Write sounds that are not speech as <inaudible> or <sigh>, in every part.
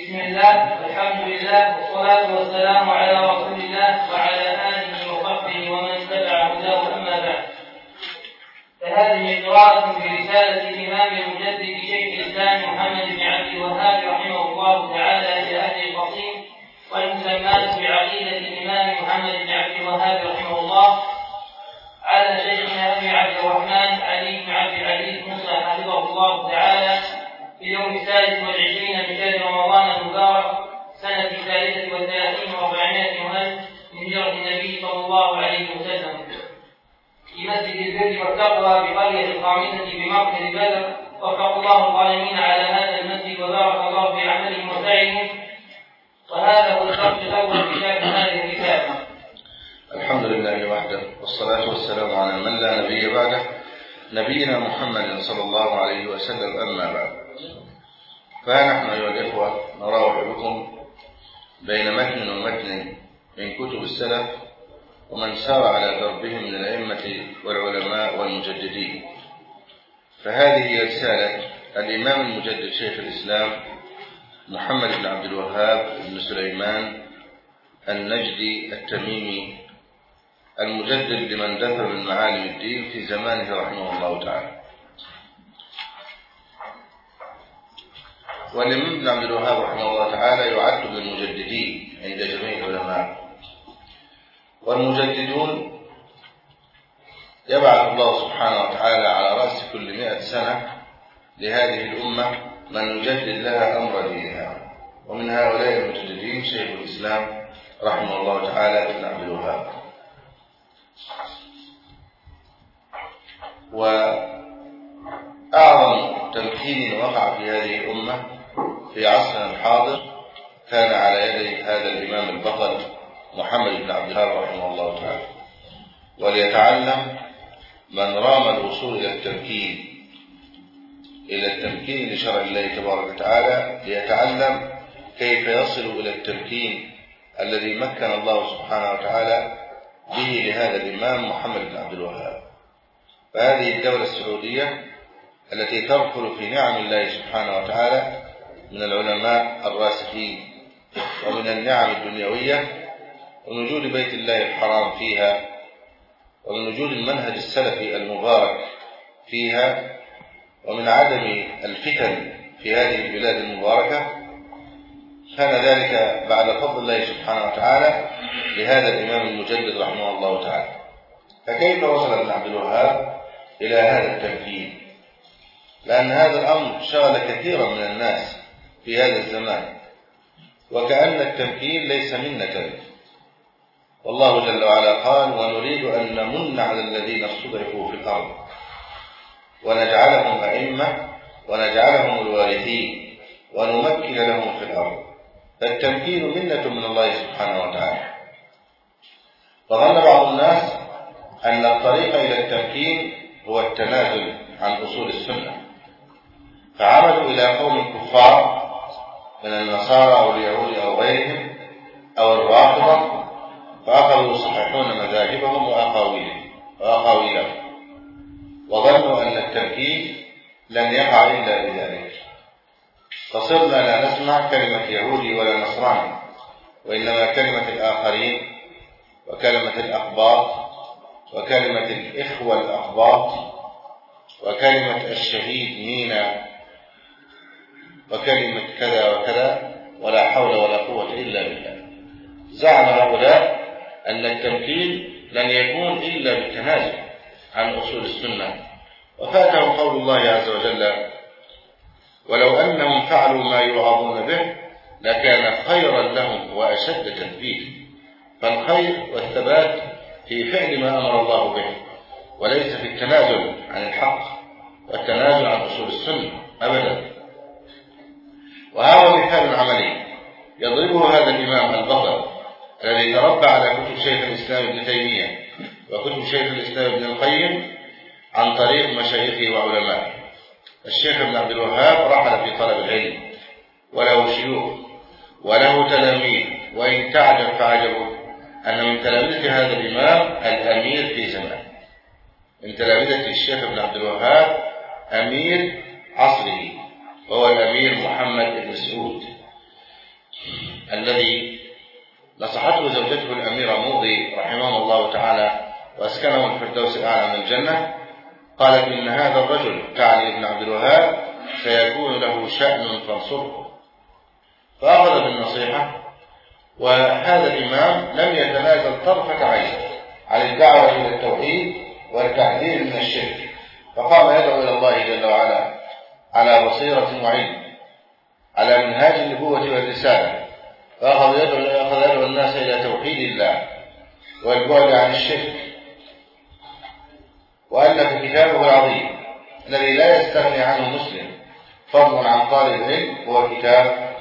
بسم الله والحمد لله والصلاة والسلام على رسول الله وعلى آله وصحبه ومن تبع هداه أما بعد. فهذه قراءة برسالة الإمام المجدد شيخ الإسلام محمد بن عبد الوهاب رحمه الله تعالى إلى أهل القصيم والمسمات بعقيدة الإمام محمد بن عبد الوهاب رحمه الله على شيخنا أبي عبد الرحمن علي بن عبد العزيز موسى حفظه الله تعالى. في اليوم الثالث والعشرين من شهر رمضان المبارك سنة الثالثة والثلاثين وأربعمائة وألف من هجرة النبي صلى الله عليه وسلم. في مسجد البر والتقوى بقرية الخامسة بمركز بدر وفق الله الظالمين على هذا المسجد وبارك الله في عملهم وسعيهم. وهذا هو الشرط الأول في شرح هذه الرسالة الحمد لله وحده والصلاة والسلام على من لا نبي بعده نبينا محمد صلى الله عليه وسلم. أما بعد فها نحن أيها الإخوة نراوح بكم بين متن ومتن من كتب السلف ومن سار على دربهم من الأئمة والعلماء والمجددين. فهذه هي رسالة الإمام المجدد شيخ الإسلام محمد بن عبد الوهاب بن سليمان النجدي التميمي المجدد لمن دثر من معالم الدين في زمانه رحمه الله تعالى. والإمام ابن عبد الوهاب رحمه الله تعالى يعد من المجددين عند جميع العلماء. والمجددون يبعث الله سبحانه وتعالى على رأس كل مئة سنة لهذه الأمة من يجدد لها أمر دينها. ومن هؤلاء المجددين شيخ الإسلام رحمه الله تعالى ابن عبد الوهاب. وأعظم تمكين وقع في هذه الأمة في عصرنا الحاضر كان على يدي هذا الإمام البطل محمد بن عبد الوهاب رحمه الله تعالى. وليتعلم من رام الوصول إلى التمكين إلى التمكين لشرع الله تبارك وتعالى ليتعلم كيف يصل إلى التمكين الذي مكن الله سبحانه وتعالى به لهذا الإمام محمد بن عبد الوهاب. فهذه الدولة السعودية التي تركل في نعم الله سبحانه وتعالى من العلماء الراسخين ومن النعم الدنيوية ومن وجود بيت الله الحرام فيها ومن وجود المنهج السلفي المبارك فيها ومن عدم الفتن في هذه البلاد المباركة. كان ذلك بعد فضل الله سبحانه وتعالى لهذا الإمام المجدد رحمه الله تعالى. فكيف وصل ابن عبد الوهاب إلى هذا التمكين لأن هذا الأمر شغل كثيرا من الناس. في هذا الزمان. وكأن التمكين ليس منة والله جل وعلا قال ونريد أن نمن على الذين استضعفوا في الأرض. ونجعلهم أئمة ونجعلهم الوارثين ونمكن لهم في الأرض. فالتمكين منة من الله سبحانه وتعالى. فظن بعض الناس أن الطريق إلى التمكين هو التنازل عن أصول السنة. فعملوا إلى قوم كفار من النصارى أو اليهود أو غيرهم أو الرافضة فأخذوا يصححون مذاهبهم وأقاويلهم وأقاويلهم. وظنوا أن التمكين لن يقع إلا بذلك. فصرنا لا نسمع كلمة يهودي ولا نصراني وإنما كلمة الآخرين وكلمة الأقباط وكلمة الإخوة الأقباط وكلمة الشهيد مينا وكلمة كذا وكذا ولا حول ولا قوة إلا بالله. زعم هؤلاء أن التمكين لن يكون إلا بالتنازل عن أصول السنة. وفاتهم قول الله عز وجل ولو أنهم فعلوا ما يوعظون به لكان خيرا لهم وأشد تثبيت فالخير والثبات في فعل ما أمر الله به وليس في التنازل عن الحق والتنازل عن أصول السنة أبدا. وهذا مثال عملي يضربه هذا الإمام البطل الذي تربى على كتب شيخ الإسلام ابن تيمية وكتب شيخ الإسلام ابن القيم عن طريق مشايخه وعلمائه. الشيخ ابن عبد الوهاب رحل في طلب العلم وله شيوخ وله تلاميذ وإن تعجب فعجبه أن من تلامذة هذا الإمام الأمير في زمان. من تلامذة الشيخ ابن عبد الوهاب أمير عصره. وهو الأمير محمد بن سعود الذي نصحته زوجته الأميرة موضي رحمه الله تعالى وأسكنه الفردوس الأعلى من الجنة. قالت إن هذا الرجل كعلي بن عبد الوهاب سيكون له شأن فانصره. فأخذ بالنصيحة وهذا الإمام لم يتنازل طرفة عين عن الدعوة إلى التوحيد والتحذير من الشرك. فقام يدعو إلى الله جل وعلا. على بصيرة وعلم على منهاج النبوة والرسالة فأخذ يدعو أخذ يدعو الناس إلى توحيد الله والبعد عن الشرك. وألف كتابه العظيم الذي لا يستغني عنه مسلم فضلا عن طالب العلم هو كتاب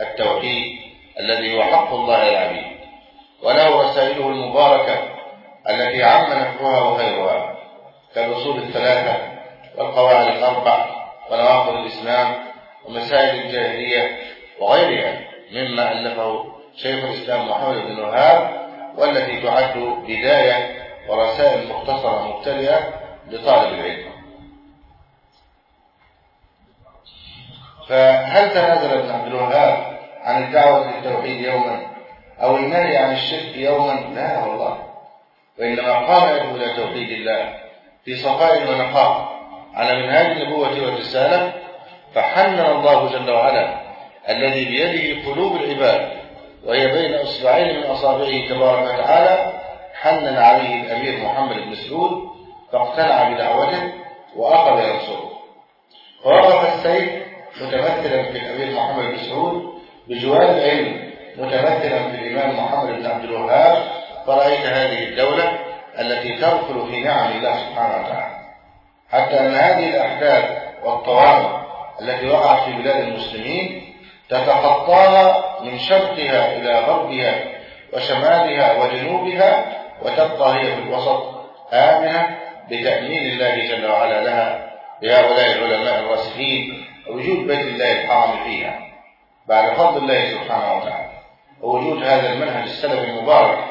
التوحيد الذي هو حق الله العبيد. وله رسائله المباركة التي عم نفعها وخيرها كالأصول الثلاثة والقواعد الأربع ونواقض الإسلام ومسائل الجاهلية وغيرها مما ألفه شيخ الإسلام محمد بن وهاب والتي تعد بداية ورسائل مختصرة مبتدئة لطالب العلم. فهل تنازل ابن عبد الوهاب عن الدعوة للتوحيد يوما أو النهي عن الشرك يوما؟ لا والله. وإنما قام يدعو إلى توحيد الله في صفاء ونقاء. على منهاج النبوة والرسالة فحنن الله جل وعلا الذي بيده قلوب العباد وهي بين أصبعين من أصابعه تبارك وتعالى حنن عليه الأمير محمد بن سعود فاقتنع بدعوته وأخذ ينصره ووقف السيف متمثلا في الأمير محمد بن سعود بجوار العلم متمثلا في الإمام محمد بن عبد الوهاب فرأيت هذه الدولة التي تدخل في نعم الله سبحانه وتعالى. حتى أن هذه الأحداث والطوارئ التي وقعت في بلاد المسلمين تتخطاها من شرقها إلى غربها وشمالها وجنوبها وتبقى هي في الوسط آمنة بتأمين الله جل وعلا لها بهؤلاء العلماء الراسخين ووجود بيت الله الحرام فيها. بعد فضل الله سبحانه وتعالى ووجود هذا المنهج السلفي المبارك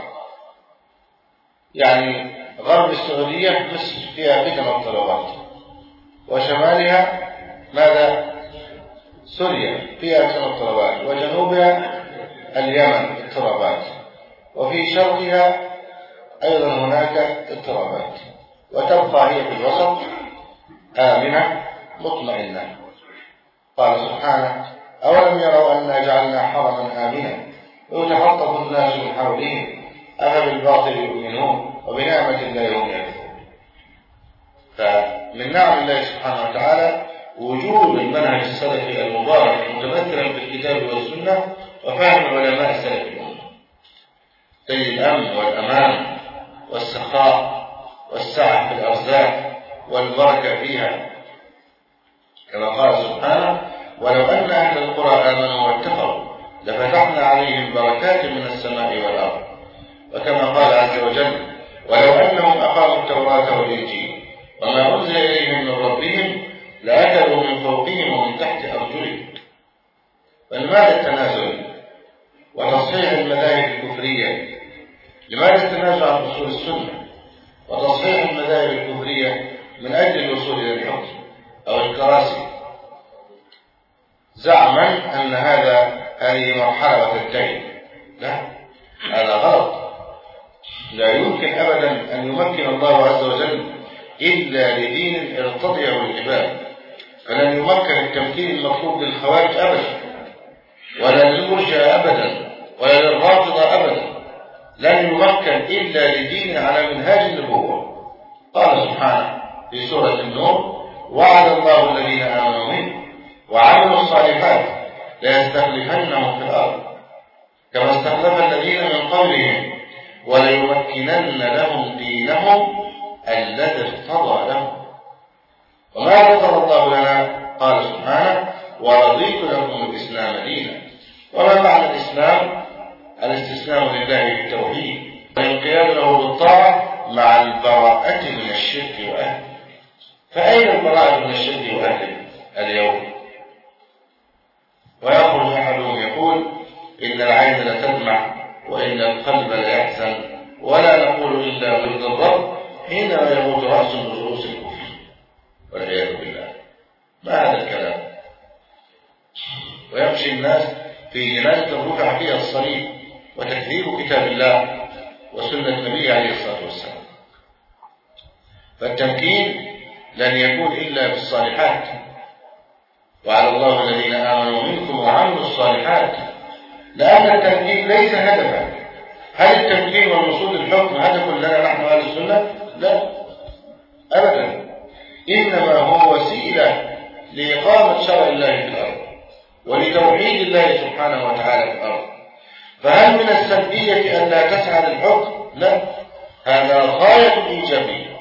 يعني غرب السعودية مصر فيها فتن واضطرابات وشمالها ماذا؟ سوريا فيها فتن واضطرابات وجنوبها اليمن اضطرابات وفي شرقها أيضا هناك اضطرابات وتبقى هي في الوسط آمنة مطمئنة. قال سبحانه أولم يروا أنا جعلنا حرما آمنا ويتخطف الناس من حولهم أفبالباطل يؤمنون؟ وبنعمة الله هم يكفرون فمن نعم الله سبحانه وتعالى وجود المنهج السلفي المبارك متمثلا في الكتاب والسنة وفهم علماء السلف. الأمة تجد الأمن والأمان والسخاء والسعة في الأرزاق والبركة فيها. كما قال سبحانه ولو أن أهل القرى آمنوا واتقوا لفتحنا عليهم بركات من السماء والأرض. وكما قال عز وجل ولو أنهم أقاموا التوراة والإنجيل. وما أنزل إليهم من ربهم لأكلوا من فوقهم ومن تحت أرجلهم. فلماذا التنازل وتصحيح المذاهب الكفرية. لماذا التنازل عن أصول السنة؟ وتصحيح المذاهب الكفرية من أجل الوصول إلى الحكم أو الكراسي. زعما أن هذا هذه مرحلة وتنتهي لا هذا غلط. لا يمكن أبدا أن يمكن الله عز وجل إلا لدين ارتضعه العباد فلن يمكن التمكين المطلوب للخوارج أبدا ولا للمرجع أبدا ولا للرافضة أبدا. لن يمكن إلا لدين على منهاج النبوة. قال سبحانه في سورة النور وعد الله الذين آمنوا منه وعملوا الصالحات ليستخلفنهم في الأرض. كما استخلف الذين من قبلهم وليمكنن لهم دينهم الذي ارتضى لهم. وما ارتضى الله لنا؟ قال سبحانه ورضيت لكم الإسلام دينا. وما معنى الإسلام؟ الاستسلام لله بالتوحيد. والانقياد له بالطاعة مع البراءة من الشرك وأهله. فأين البراءة من الشرك وأهله اليوم؟ ويخرج أحدهم يقول إن العين لتدمع وإن القلب لا يحزن ولا نقول إلا برضا الرب حينما يموت رأس من رؤوس الكفر. والعياذ بالله. ما هذا الكلام؟ ويمشي الناس في جنازة رفع فيها الصليب وتكذيب كتاب الله وسنة النبي عليه الصلاة والسلام. فالتمكين لن يكون إلا بالصالحات. وعلى الله الذين آمنوا منكم وعملوا الصالحات. لأن التمكين ليس هدفا. هل التمكين والوصول للحكم هدف لنا نحن أهل السنة؟ لا. أبدا. إنما هو وسيلة لإقامة شرع الله في الأرض ولتوحيد الله سبحانه وتعالى في الأرض. فهل من السلبية أن لا تسعى للحكم؟ لا. هذا غاية الإيجابية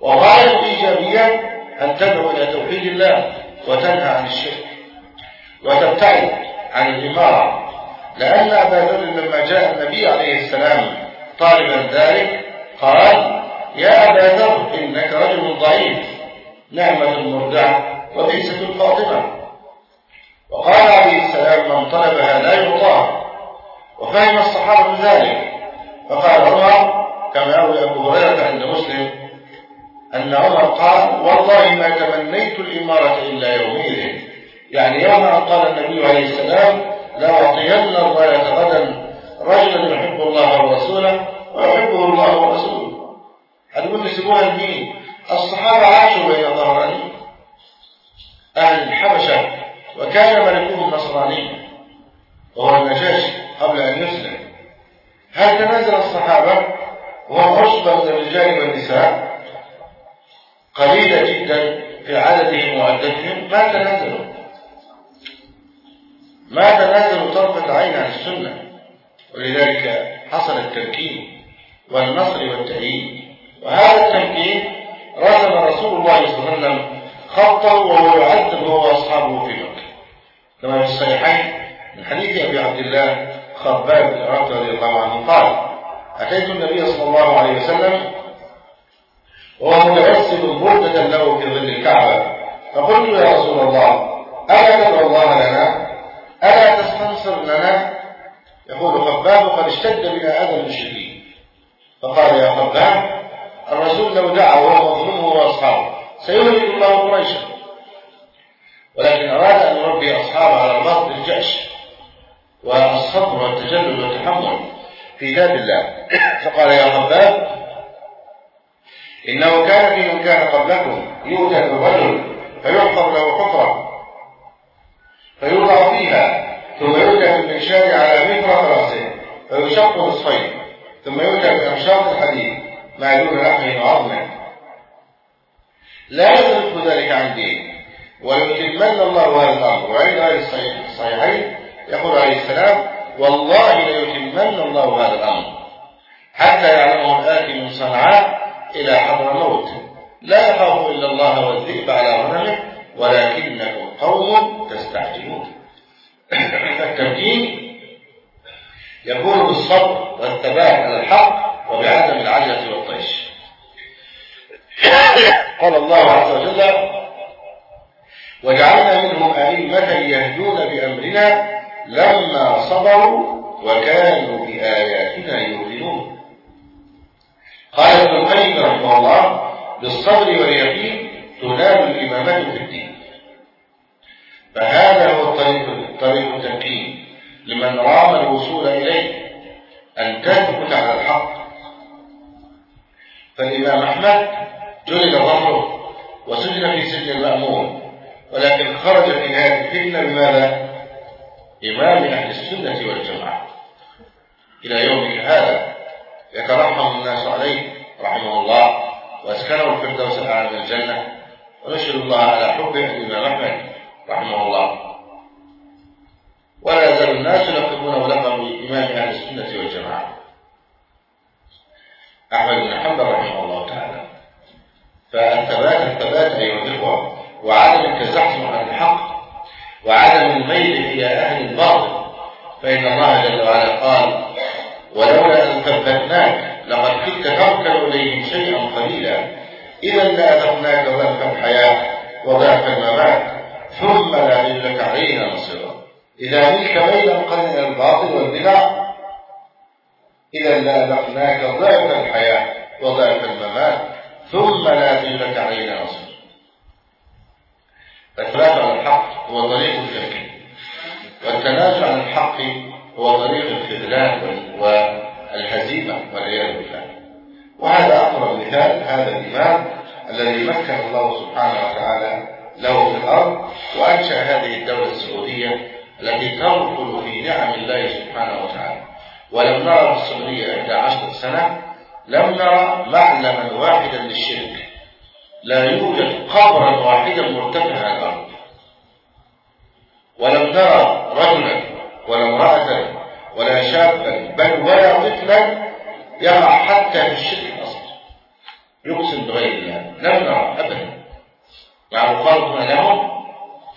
وغاية الإيجابية أن تدعو إلى توحيد الله وتنهى عن الشرك. وتبتعد عن الإمارة. لأن أبا ذر لما جاء النبي عليه السلام طالبا ذلك قال يا أبا ذر إنك رجل ضعيف نعمة المرضعة وبئسة الفاطمة وقال عليه السلام من طلبها لا يعطاها وفهم الصحابة ذلك. فقال عمر كما يروي أبو هريرة عند مسلم أن عمر قال والله ما تمنيت الإمارة إلا يومئذ. يعني يوم أن قال النبي عليه السلام لأعطين الراية غدا رجلا يحب الله ورسوله ويحبه الله ورسوله. هتقول يسيبوها لمين؟ الصحابة عاشوا بين ظهرانين أهل الحبشة وكان ملكهم نصرانيا وهو النجاشي قبل أن يسلم. هل تنازل الصحابة؟ وهم عصبة من الرجال والنساء قليلة جدا في عددهم وعدتهم ما تنازلوا. ما تنازلوا طرفة عين عن السنة؟ ولذلك حصل التمكين والنصر والتأييد. وهذا التمكين رسم رسول الله صلى الله عليه وسلم خطه وهو يعذب هو واصحابه في مكة. كما في الصحيحين من حديث أبي عبد الله خباب بن رضي الله عنه قال أتيت النبي صلى الله عليه وسلم وهو متوسل بردة له في ظل الكعبة. فقلت يا رسول الله ألا تدعو الله لنا؟ ألا تستنصر لنا؟ يقول خباب قد اشتد بنا أذى المشركين. فقال يا خباب الرسول لو دعا وهو مظلوم هو وأصحابه سيهلك الله قريشا. ولكن أراد أن يربي أصحابه على الرباط بالجأش والصبر والتجلد والتحمل في ذات الله. <coughs> فقال يا خباب إنه كان في من كان قبلكم يؤتى بالرجل فيحفر له حفرة. فيوضع فيها ثم يؤتى بالمنشار على مفرق رأسه فيشق نصفين ثم يؤتى بأمشاط الحديد مع دون لحمه وعظمه لا يصرف ذلك عن دين ويتمن الله هذا الأمر وعند هذه الصحيحين يقول عليه السلام والله ليتمن الله هذا الأمر. حتى يعلمه الآتي من صنعاء إلى حضر موت لا يخاف إلا الله والذئب على غنمه ولكنكم قوم تستعجلون. فالتمكين يكون بالصبر والثبات على الحق وبعدم العجلة والطيش. قال الله عز وجل وجعلنا منهم أئمة يهدون بأمرنا لما صبروا وكانوا بآياتنا يؤمنون. قال ابن القيم رحمه الله بالصبر واليقين تنال الإمامة في الدين. فهذا هو الطريق طريق التمكين لمن رام الوصول إليه أن تثبت على الحق. فالإمام أحمد جلد ظهره وسجن في سجن المأمون ولكن خرج في نهاية الفتنة بماذا؟ إمام أهل السنة والجماعة. إلى يومك هذا يترحم الناس عليه رحمه الله وأسكنه الفردوس الأعلى من الجنة. ونشهد الله على حبه الإمام أحمد رحمه الله. ولا يزال الناس يلقبونه لقب إمام أهل السنة والجماعة. أحمد بن حنبل رحمه الله تعالى. فالثبات الثبات أيها الإخوة وعدم التزحزح عن الحق وعدم الميل إلى أهل الباطل فإن الله جل وعلا قال ولولا أن ثبتناك لقد كنت تركن إليهم شيئا قليلا إذا لأذقناك ضعف الحياة وضعف الممات ثم لا يجلك علينا نصيرا إذا ملك ميلا قليلا الباطل والبدع إذا لأذقناك ضعف الحياة وضعف الممات ثم لا تجلك علينا نصيرا فالثبات على الحق هو طريق التمكين والتنازل عن الحق هو طريق الخذلان والهزيمة والعياذ بالله. وهذا أقرب مثال هذا الإمام الذي مكن الله سبحانه وتعالى له في الأرض وأنشأ هذه الدولة السعودية التي تركل في نعم الله سبحانه وتعالى. ولم نرى في السعودية عند عشر سنة لم نرى معلما واحدا للشرك. لا يوجد قبرا واحدا مرتفعا عن الأرض ولم نرى رجلا ولا امرأة ولا شابا بل ولا طفلا يقع حتى في الشرك الأصغر يقسم بغير الله. نرى أبدا. مع الفرق لهم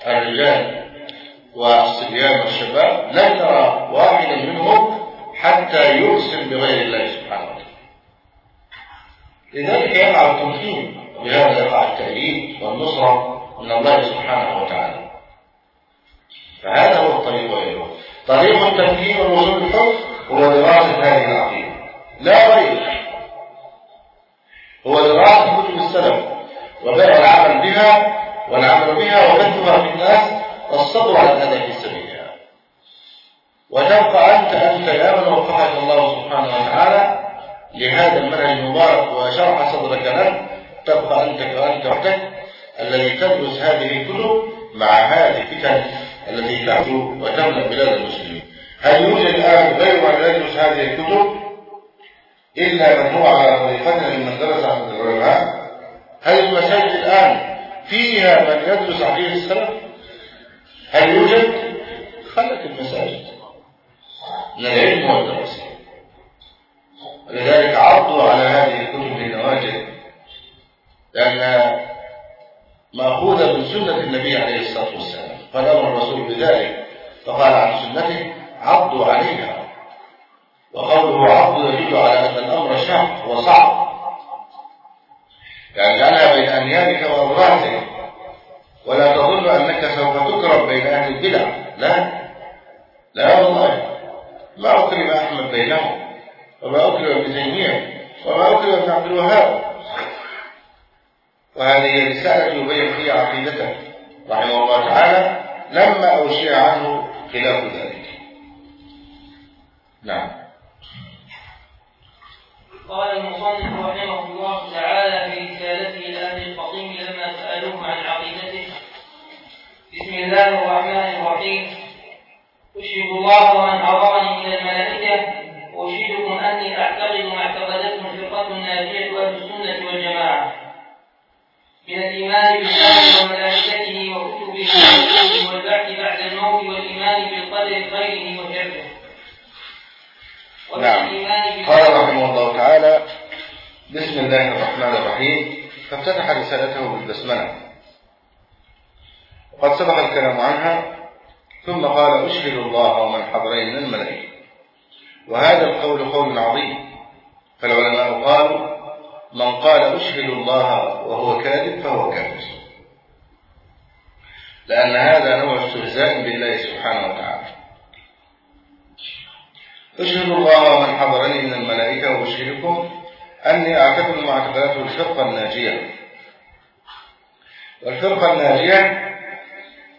الرجال والصبيان والشباب لم نرى واحدا منهم حتى يقسم بغير الله سبحانه وتعالى. لذلك يقع التمكين وبهذا يقع التأييد والنصرة من الله سبحانه وتعالى. فهذا هو الطريق إليه. طريق التمكين والوصول للحكم هو دراسة هذه العقيدة. لا غير هو دراسة كتب السلف وبيع العمل بها والعمل بها وبثها في الناس والصبر على الأذى في سبيلها وتبقى أنت أنت يا من وفقك الله سبحانه وتعالى لهذا المنهج المبارك وشرح صدرك له تبقى أنت كأنت وحدك الذي تدرس هذه الكتب مع هذه الفتن التي تعدو وتملأ بلاد المسلمين. هل يوجد الآن غير من يدرس هذه الكتب إلا من هو على طريقتنا ممن درس عند العلماء هل المساجد الآن فيها من يدرس عقيدة السلف. هل يوجد؟ خلت المساجد من العلم والدراسة ولذلك عرضوا على هذه الكتب بالنواجذ لأن مأخوذة من سنة النبي عليه الصلاة والسلام. قال أمر الرسول بذلك. فقال عن سنته عضوا عليها. وقوله عض يدل على أن الأمر شاق وصعب. يعني جعلها بين أنيابك وأضراتك ولا تظن أنك سوف تكرم بين أهل البدع. لا. لا والله. ما أكرم أحمد بينهم. وما أكرم ابن تيمية. وما أكرم ابن عبد الوهاب. وهذه رسالة يبين فيها عقيدته رحمه الله تعالى لما أوشي عنه خلاف ذلك. نعم. قال المصنف رحمه الله تعالى في رسالته إلى أهل الفصيم لما سألوه عن عقيدته. بسم الله الرحمن الرحيم. أشهد الله ومن حضرني من الملائكة. وأشهدكم أني أعتقد ما اعتقدته الفرقة الناجية أهل السنة والجماعة. من الإيمان بالله وملائكته وكتبه ورسله والبعث بعد الموت والإيمان بالقدر خيره وشره. نعم. قال رحمه الله تعالى بسم الله الرحمن الرحيم. فافتتح رسالته بالبسملة. وقد سبق الكلام عنها ثم قال أشهد الله ومن حضرين الملائكة. وهذا القول قول عظيم. فالعلماء قالوا من قال أشهد الله وهو كاذب فهو كافر. لأن هذا نوع استهزاء بالله سبحانه وتعالى. أشهد الله ومن حضرني من الملائكة وأشهدكم. أني أعتقد أعتقدته الفرقة الناجية. والفرقة الناجية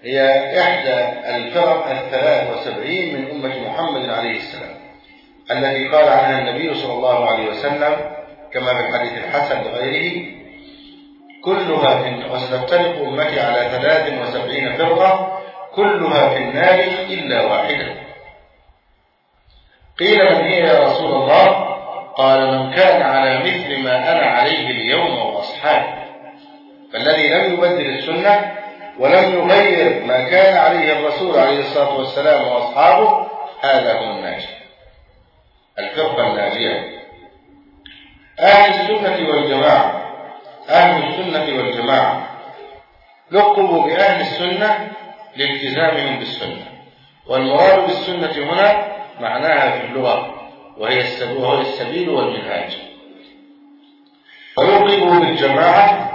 هي إحدى الفرق الثلاث وسبعين من أمة محمد عليه السلام التي قال عنها النبي صلى الله عليه وسلم كما في الحديث الحسن لغيره كلها في وستفترق أمتي على ثلاث وسبعين فرقة كلها في النار إلا واحدة. قيل من هي يا رسول الله؟ قال من كان على مثل ما أنا عليه اليوم وأصحابي فالذي لم يبدل السنة ولم يغير ما كان عليه الرسول عليه الصلاة والسلام وأصحابه هذا هو الناجي. الفرقة الناجية. أهل السنة والجماعة أهل السنة والجماعة لقبوا بأهل السنة لالتزامهم بالسنة والمراد بالسنة هنا معناها في اللغة وهي السبيل, والمنهاج. ويلقبوا بالجماعة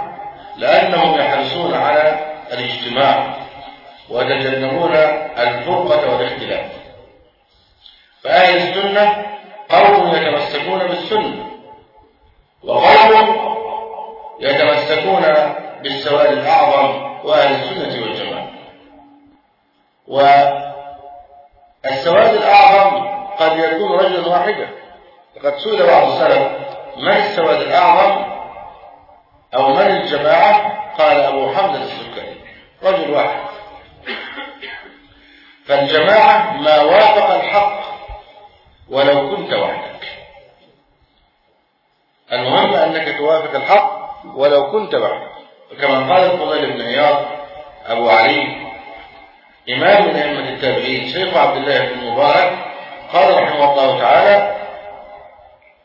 لأنهم يحرصون على الاجتماع ويتجنبون الفرقة والاختلاف. فأهل السنة قوم يتمسكون بالسنة وقوم يتمسكون بالسواد الأعظم وأهل السنة والجماعة. السواد الأعظم قد يكون رجلا واحدا. لقد سئل بعض السلف من السواد الأعظم؟ أو من الجماعة؟ قال أبو حمزة السكري. رجل واحد. فالجماعة ما وافق الحق ولو كنت وحدك. المهم أنك توافق الحق ولو كنت وحدك. كما قال الفضيل بن عياض أبو علي إمام من أئمة التابعين شيخ عبد الله بن مبارك قال رحمه الله تعالى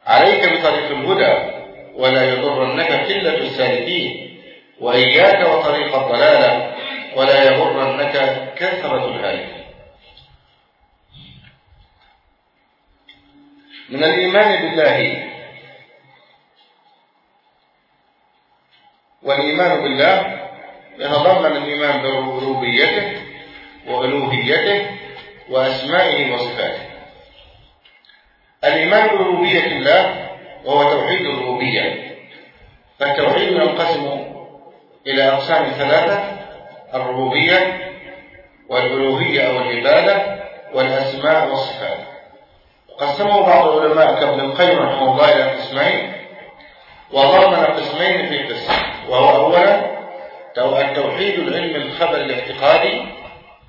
عليك بطريق الهدى ولا يضرنك قلة السالكين وإياك وطريق الضلالة ولا يغرنك كثرة الهالكين. من الإيمان بالله والإيمان بالله يتضمن الإيمان بربوبيته وألوهيته وأسمائه وصفاته. الإيمان بربوبية الله وهو توحيد الربوبية. فالتوحيد ينقسم إلى أقسام ثلاثة الربوبية والألوهية أو العبادة والأسماء والصفات. قسمه بعض العلماء كابن القيم رحمه الله إلى قسمين وضمن قسمين في قسم وهو أولا التوحيد العلمي الخبر الاعتقادي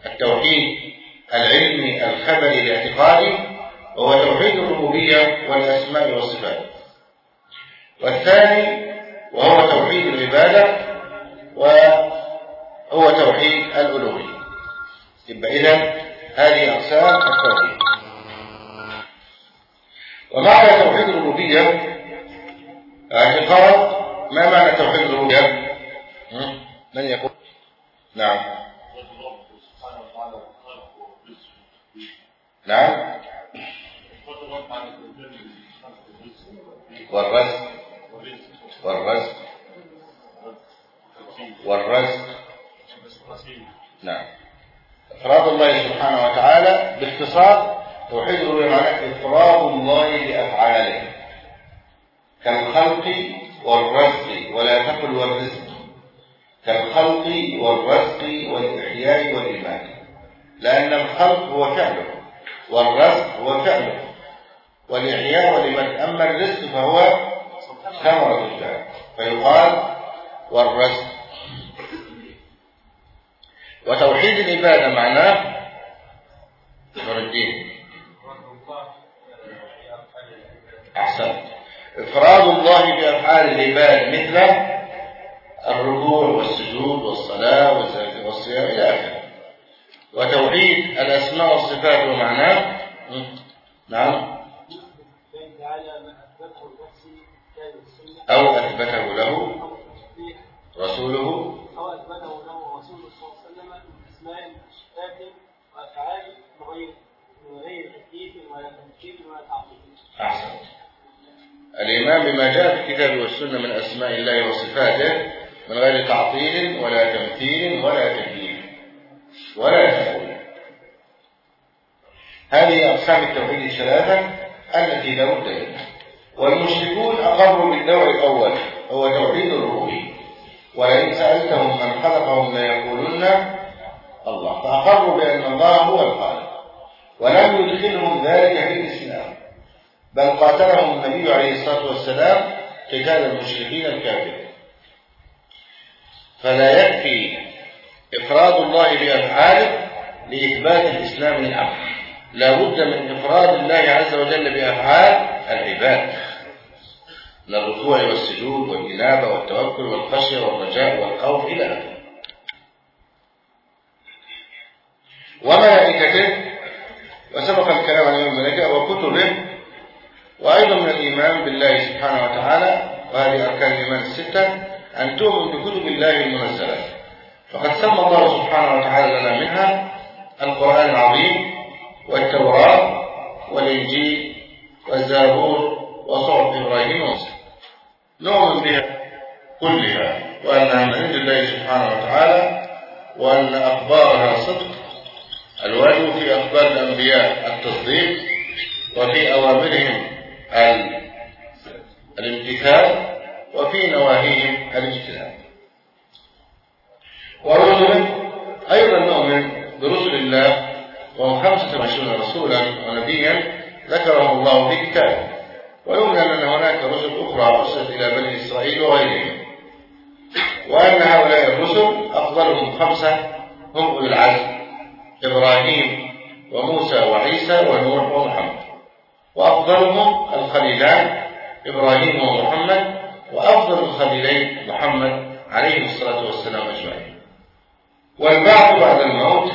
التوحيد العلمي الخبري الاعتقادي وهو توحيد الربوبية والأسماء والصفات. والثاني وهو توحيد العبادة وهو توحيد الألوهية. يبقى إذا هذه أقسام التوحيد. ومعنى توحيد الربوبية اعتقاد ما معنى توحيد الربوبية؟ من يقول؟ نعم. نعم. والرزق. والرزق. والرزق. نعم. إفراد الله سبحانه وتعالى باختصار توحيد معناه إفراد الله بأفعاله كالخلق والرزق ولا تقل والرزق. كالخلق والرزق والإحياء والإيمان. لأن الخلق هو فعله. والرزق هو فعله والإحياء والإيمان أما الرزق فهو ثمرة الفعل فيقال والرزق. وتوحيد العبادة معناه نور الدين. أحسن إفراد الله بأفعال العباد مثل الركوع والسجود والصلاة والصيام إلى آخره. وتوحيد الأسماء والصفات ومعناه. نعم. أو أثبته له رسوله. أو أثبته له رسوله صلى الله عليه وسلم بأسماء وصفات وأفعال من غير تكييف ولا تمثيل ولا تعطيل. أحسن الإيمان بما جاء في الكتاب والسنة من أسماء الله وصفاته من غير تعطيل ولا تمثيل ولا تكييف ولا تأويل هذه أقسام التوحيد الثلاثة التي لا بد منها. والمشركون أقروا بالنوع الأول هو توحيد الربوبية ولئن سألتهم من خلقهم ليقولن الله. فأقروا بأن الله هو الخالق. ولم يدخلهم ذلك في الإسلام بل قاتلهم النبي عليه الصلاة والسلام قتال المشركين الكافرين. فلا يكفي إفراد الله بأفعاله لإثبات الإسلام للعبد لا بد من إفراد الله عز وجل بأفعال العباد. من الركوع والسجود والإنابة والتوكل والخشية والرجاء والخوف إلى آخره. وملائكته وسبق الكلام عن الملائكة وكتبه وأيضا من الإيمان بالله سبحانه وتعالى وهذه أركان الإيمان الستة أن تؤمن بكتب الله المنزلة. فقد سمى الله سبحانه وتعالى لنا منها القرآن العظيم والتوراة والإنجيل والزبور وصحف إبراهيم وموسى نؤمن بها كلها وأنها من عند الله سبحانه وتعالى وأن أخبارها صدق. الواجب في أخبار الأنبياء التصديق وفي أوامرهم الامتثال وفي نواهيهم الاجتناب ورسله أيضا نؤمن برسل الله وهم خمسة وعشرون رسولا ونبيا ذكرهم الله في كتابه. ويؤمن أن هناك رسل أخرى أرسلت إلى بني إسرائيل وغيرهم وأن هؤلاء الرسل أفضلهم خمسة هم أولي العزم إبراهيم وموسى وعيسى ونوح ومحمد. وأفضلهم الخليلان إبراهيم ومحمد وأفضل الخليلين محمد عليه الصلاة والسلام أجمعين. والبعث بعد الموت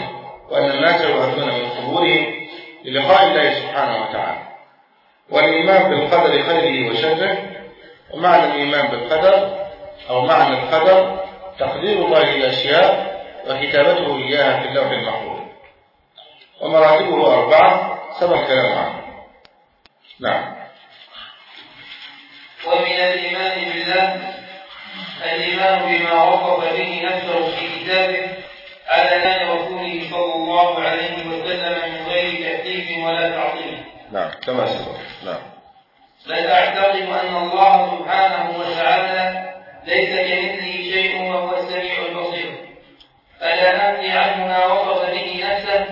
وأن الناس يبعثون من قبورهم للقاء الله سبحانه وتعالى. والإيمان بالقدر خيره وشره ومعنى الإيمان بالقدر أو معنى القدر تقدير الله للأشياء وكتابته إياها في اللوح المحفوظ. ومراتبه أربعة سبق الكلام عنه نعم. ومن الإيمان بالله الإيمان بما وصف به نفسه في كتابه على لسان رسوله صلى الله عليه وسلم من غير تكليف ولا تعطيل. نعم كما سبق. نعم. بل أعتقد أن الله سبحانه وتعالى ليس كمثله شيء وهو السميع البصير. فلا أنفي عنه ما وصف به نفسه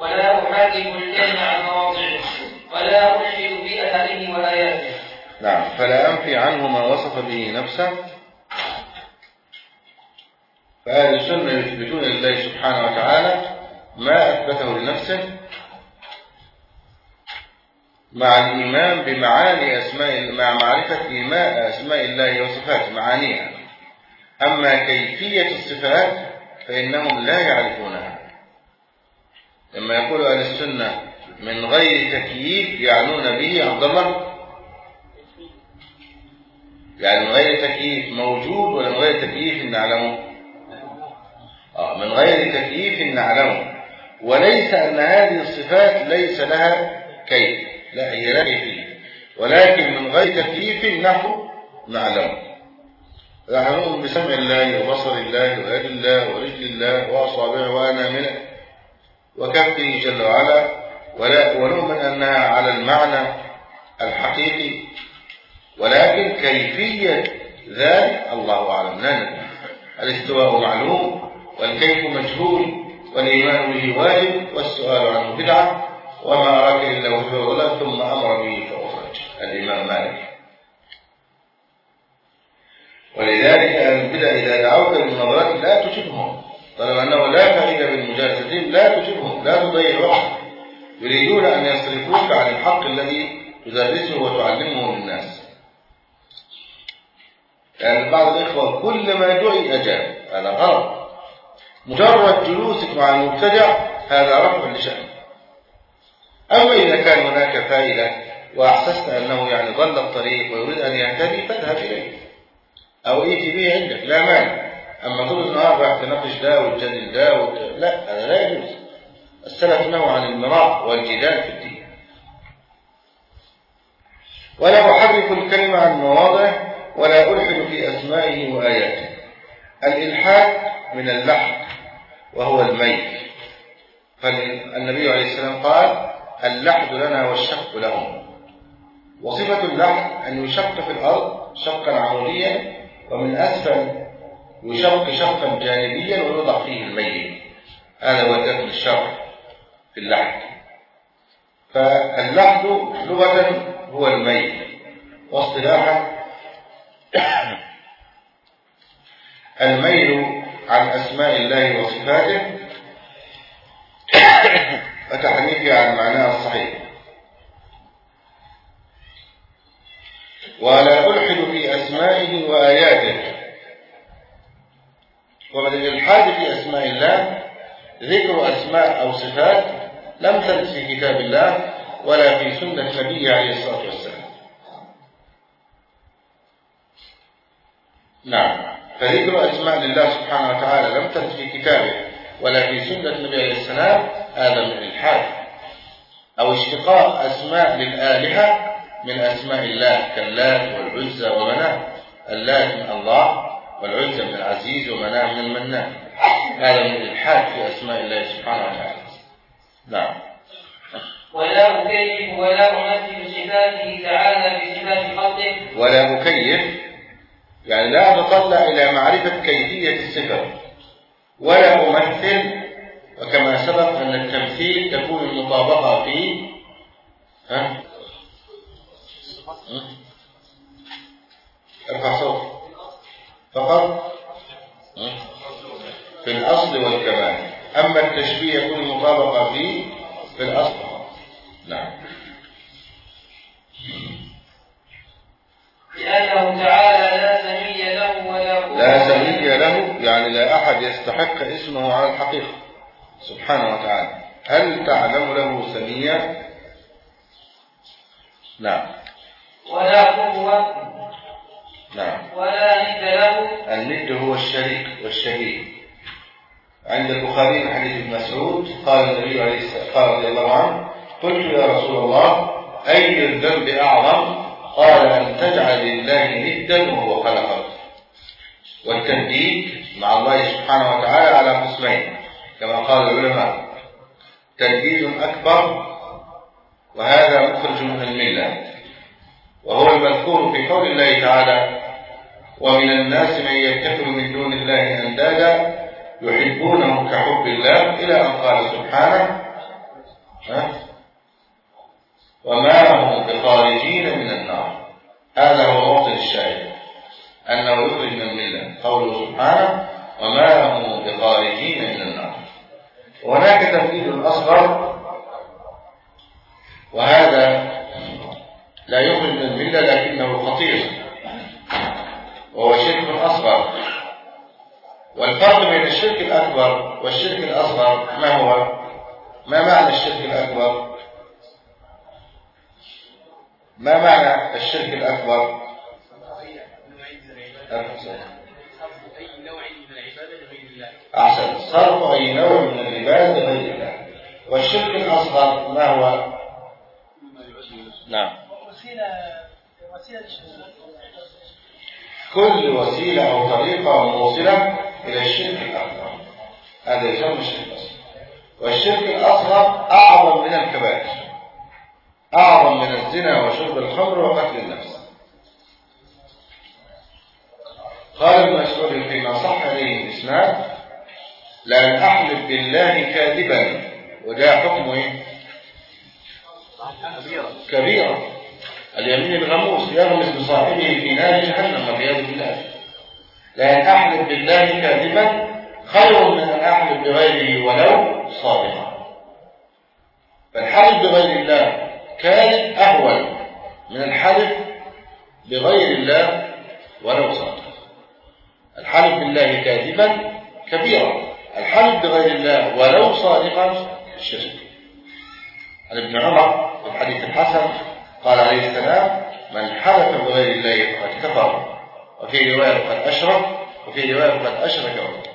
ولا أحرك الكلمة عن مواضعه ولا أشهد بأهله وآياته. نعم فلا أنفي عنه ما وصف به نفسه فأهل السنة يثبتون لله سبحانه وتعالى ما أثبته لنفسه مع الإيمان بمعاني أسماء مع معرفة ما أسماء الله وصفاته معانيها. أما كيفية الصفات فإنهم لا يعرفونها. لما يقول أهل السنة من غير تكييف يعنون به الله يعني من غير تكييف موجود ولا من غير تكييف نعلمه. من غير تكييف نعلمه. وليس أن هذه الصفات ليس لها كيف لا هي لا كيفية ولكن من غير تكييف نحو نعلمه. نحن بسمع الله وبصر الله ويد الله ورجل الله وأصابعه وأنامله وكفه جل وعلا. ولا ونؤمن أنها على المعنى الحقيقي. ولكن كيفية ذلك الله أعلم. لا ندري الاستواء معلوم. والكيف مجهول والإيمان به واجب والسؤال عنه بدعة وما أراك إلا وجهه ولا ثم أمر به فأخرج. الإمام مالك. ولذلك البدع إذا دعوت للنظرات لا تجبهم طالما أنه لا فائدة بالمجالستهم لا تجبهم لا تضيع وقتك يريدون أن يصرفوك عن الحق الذي تدرسه وتعلمه للناس يعني بعض الإخوة كل ما دعي أجاب. هذا غلط. مجرد جلوسك مع المبتدع هذا رفع لشأنه أما إذا كان هناك فائدة وأحسست أنه يعني ضل الطريق ويريد أن يهتدي فاذهب إليه. أو ائتي به عندك لا مانع. أما طول النهار راح تناقش ده وتجادل ده وت... لا هذا لا يجوز. السلف نهوا عن المراء والجدال في الدين. ولا أحرف الكلمة عن مواضعه ولا ألحد في أسمائه وآياته. الإلحاد من اللحد وهو الميل فالنبي عليه السلام قال اللحد لنا والشق لهم. وصفة اللحد أن يشق في الأرض شقا عموديا ومن أسفل يشق شقا جانبيا ويوضع فيه الميت. هذا هو الدفن الشرع في اللحد. فاللحد لغة هو الميت. واصطلاحا <coughs> الميل عن أسماء الله وصفاته. <coughs> وتحريفها عن معناها الصحيح ولا ألحد في أسمائه وآياته. ومن الإلحاد في أسماء الله ذكر أسماء أو صفات لم ترد في كتاب الله ولا في سنة النبي عليه الصلاة والسلام. نعم. فذكر أسماء لله سبحانه وتعالى لم ترد في كتابه ولا في سنة النبي عليه السلام هذا من الإلحاد أو اشتقاق أسماء للآلهة من أسماء الله كاللات والعزى ومناه. اللات من الله والعزى من العزيز ومناه من المنان. هذا من الإلحاد في أسماء الله سبحانه وتعالى. نعم. ولا أكيف ولا أمثل صفاته تعالى بصفات خلقه. ولا أكيف يعني لا أتطلع إلى معرفة كيفية الصفة ولا أمثل وكما سبق أن التمثيل تكون المطابقة في ها؟ ارفع صوت فقط؟ في الأصل والكمال. أما التشبيه يكون المطابقة في في الأصل. نعم لأنه تعالى لا سمي له ولا لا سمي له يعني لا أحد يستحق اسمه على الحقيقة. سبحانه وتعالى. هل تعلم له سميا؟ نعم. ولا قوة. نعم. ولا ند له. الند هو الشريك والشهيد. عند البخاري من حديث ابن مسعود قال النبي عليه الصلاة قال رضي الله عنه قلت يا رسول الله أي الذنب أعظم؟ قال أن تجعل لله ندا وهو خلقك والتنديد مع الله سبحانه وتعالى على قسمين. كما قال العلماء تنديد أكبر وهذا مخرج من الملة وهو المذكور في قول الله تعالى ومن الناس من يتخذ من دون الله أندادا يحبونهم كحب الله إلى أن قال سبحانه؟ وما هم بخارجين من النار. هذا هو موطن الشاهد. أنه يخرج من الملة قوله سبحانه وما هم بخارجين من النار. وهناك تمثيل أصغر وهذا لا يخرج من الملة لكنه خطير وهو شرك أصغر. والفرق بين الشرك الأكبر والشرك الأصغر ما هو؟ ما معنى الشرك الأكبر؟ ما معنى الشرك الأكبر؟ أحسن. صرف أي نوع من العبادة لغير الله. والشرك الأصغر ما هو؟ نعم. وسيلة وسيلة. كل وسيلة أو طريقة موصلة إلى الشرك الأكبر هذا يسمى الشرك الأصغر. والشرك الأصغر أعظم من الكبائر. أعظم من الزنا وشرب الخمر وقتل النفس. قال ابن مسعود فيما صح عليه الإسناد لأن أحلف بالله كاذبا. وده حكمه إيه؟ كبيرة. اليمين الغموس يغمس بصاحبه في نار جهنم والعياذ بالله. لأن أحلف بالله كاذبا خير من أن أحلف بغيره ولو صادقا. فالحلف بغير الله كاذب أهون من الحلف بغير الله ولو صادقا. الحلف بالله كاذبا كبيرة الحلف بغير الله ولو صادقا الشرك. عن ابن عمر في الحديث الحسن قال عليه السلام من حلف بغير الله فقد كفر. وفي رواية فقد أشرك. وفي رواية فقد أشرك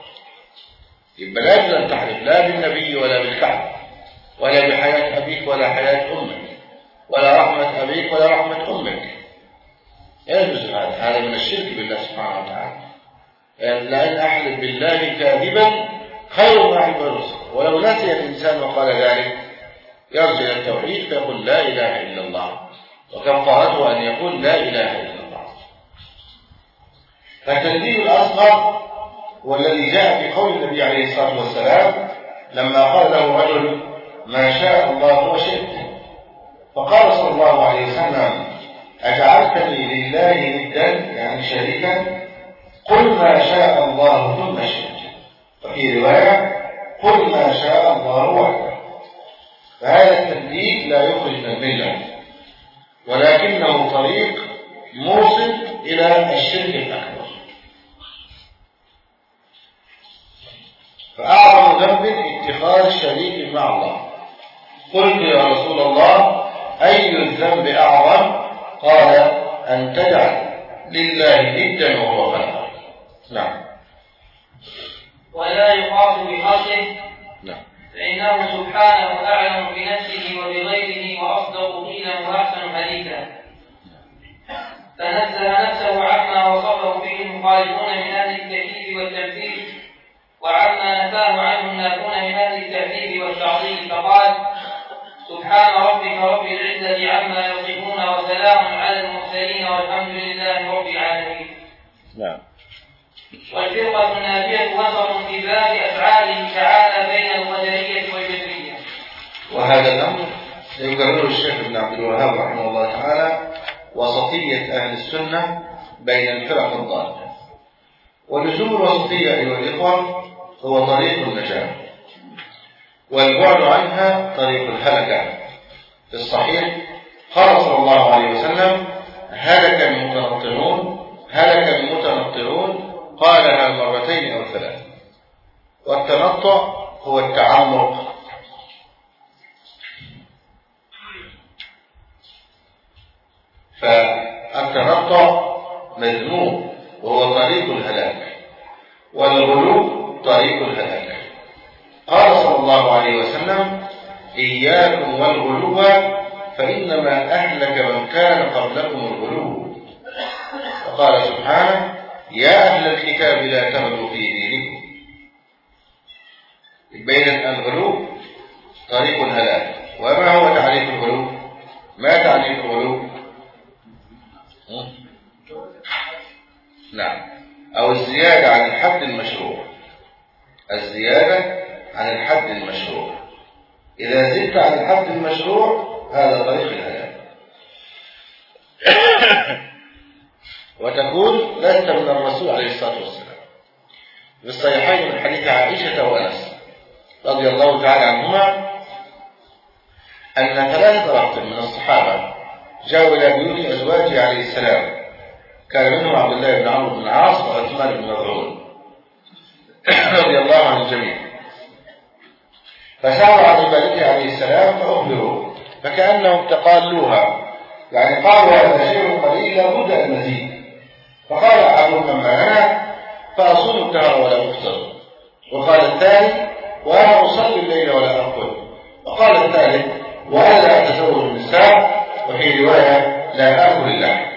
يبقى لا يجوز أن تحلف لا بالنبي ولا بالكعب ولا بحياة أبيك ولا حياة أمك ولا رحمة أبيك ولا رحمة أمك. يجوز هذا. هذا من الشرك بالله سبحانه وتعالى. لأن أحلف بالله كاذبا خير ما عند الرسل. ولو نسي الإنسان وقال ذلك يرجع إلى التوحيد فيقول لا إله إلا الله. وكفارته أن يقول لا إله إلا الله. فالتنزيل الأصغر والذي جاء في قول النبي عليه الصلاة والسلام لما قال له رجل ما شاء الله وشئت فقال صلى الله عليه وسلم أجعلتني لله ندا يعني شريكا قل ما شاء الله ثم شئت. وفي رواية قل ما شاء الله وحده. فهذا التنديد لا يخرج من المله ولكنه طريق موصل إلى الشرك الأكبر. فأعظم ذنب اتخاذ الشريك مع الله. قلت يا رسول الله أي الذنب أعظم؟ قال أن تجعل لله ندا وهو خلقك نعم. ولا يقاس بخلقه نعم. فإنه سبحانه أعلم بنفسه وبغيره وأصدق قيلا وأحسن حديثا. فنزه نفسه عما وصفه به المخالفون من أهل التكذيب والتمثيل وعما نفاه عنه النافون من أهل التكذيب والتعظيم. فقال سبحان ربك رب العزة عما يصفون وسلام على المرسلين والحمد لله رب العالمين. نعم. والفرقة النافية وسط في باب أفعاله تعالى بين القدرية والجبرية وهذا الأمر يكرره الشيخ ابن عبد الوهاب رحمه الله تعالى وسطية أهل السنة بين الفرق الضالة. ولزوم الوسطية أيها الإخوة هو طريق النجاة والبعد عنها طريق الهلكة. في الصحيح قال صلى الله عليه وسلم هلك المتنطعون هلك المتنطعون قالها مرتين أو ثلاث والتنطع هو التعمق. فالتنطع مذموم وهو طريق الهلاك والغلو طريق الهلاك. قال صلى الله عليه وسلم إياكم والغلو فإنما أهلك من كان قبلكم الغلو. وقال سبحانه يا أهل الكتاب لا تغلوا في دينكم. بين الغلو طريق الهلاك. وما هو تعريف الغلو؟ ما تعريف الغلو؟ نعم. أو الزيادة عن الحد المشروع. الزيادة عن الحد المشروع. إذا زدت عن الحد المشروع هذا طريق الهلاك. <coughs> وتكون لست من الرسول عليه الصلاة والسلام. في الصحيحين من حديث عائشة وأنس رضي الله تعالى عنهما أن ثلاثة رهط من الصحابة جاءوا إلى بيوت أزواجه عليه السلام. كان منهم عبد الله بن عمرو بن العاص وعثمان بن مظعون <coughs> رضي الله عن الجميع. فسألوا عن عبادته عليه السلام فأخبروا فكأنهم تقالوها. يعني قالوا هذا شيء قليل لابد أن نزيد. فقال أحدهم أما أنا فأصوم الدهر ولا أفطر وقال الثاني وأنا أصلي الليل ولا أرقد وقال الثالث وأنا لا أتزوج النساء وفي رواية لا آكل اللحم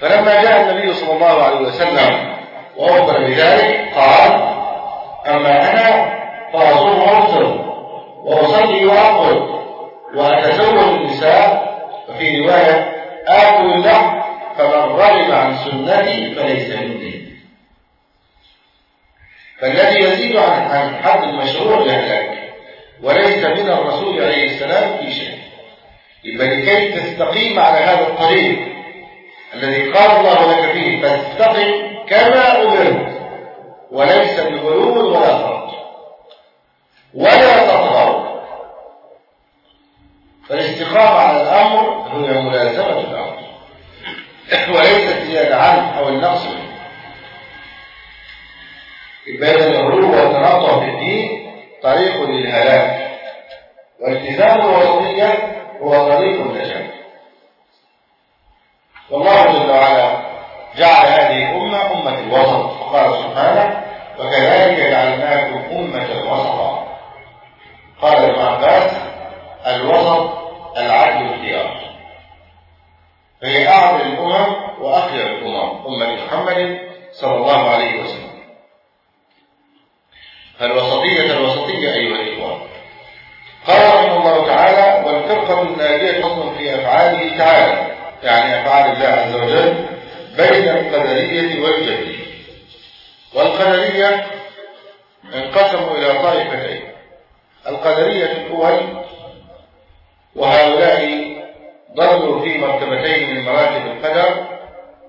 فلما جاء النبي صلى الله عليه وسلم وأخبر بذلك قال أما أنا فأصوم وأفطر وأصلي وأرقد وأتزوج النساء وفي رواية آكل اللحم. فمن رغب عن سنتي فليس مني فالذي يزيد عن عن حد المشروع يهلك وليس من الرسول عليه السلام في شيء. يبقى لكي تستقيم على هذا الطريق الذي قال الله لك فيه فاستقم كما أمرت وليس بغلو ولا فرط ولا تطغوا فالاستقامة على الأمر هي ملازمة الأمر. وليس الزيادة عنه أو النقص؟ منه إبادة الغلو والتنطع في الدين طريق للهلاك. والتزام الوسطية هو طريق النجاة. والله جل وعلا جعل هذه الأمة أمة الوسط وقال سبحانه وكذلك جعلناكم أمة وسطا قال ابن عباس الوسط العدل اختيار فهي أعظم الأمم وأخير الأمم أمة محمد صلى الله عليه وسلم. فالوسطية الوسطية أيها الإخوان. قال رحمه الله تعالى والفرقة الناجية فصل في أفعاله تعالى يعني أفعال الله عز وجل بين القدرية والجبرية والقدرية انقسموا إلى طائفتين القدرية الأول وهؤلاء ضلوا في مرتبتين من مراتب القدر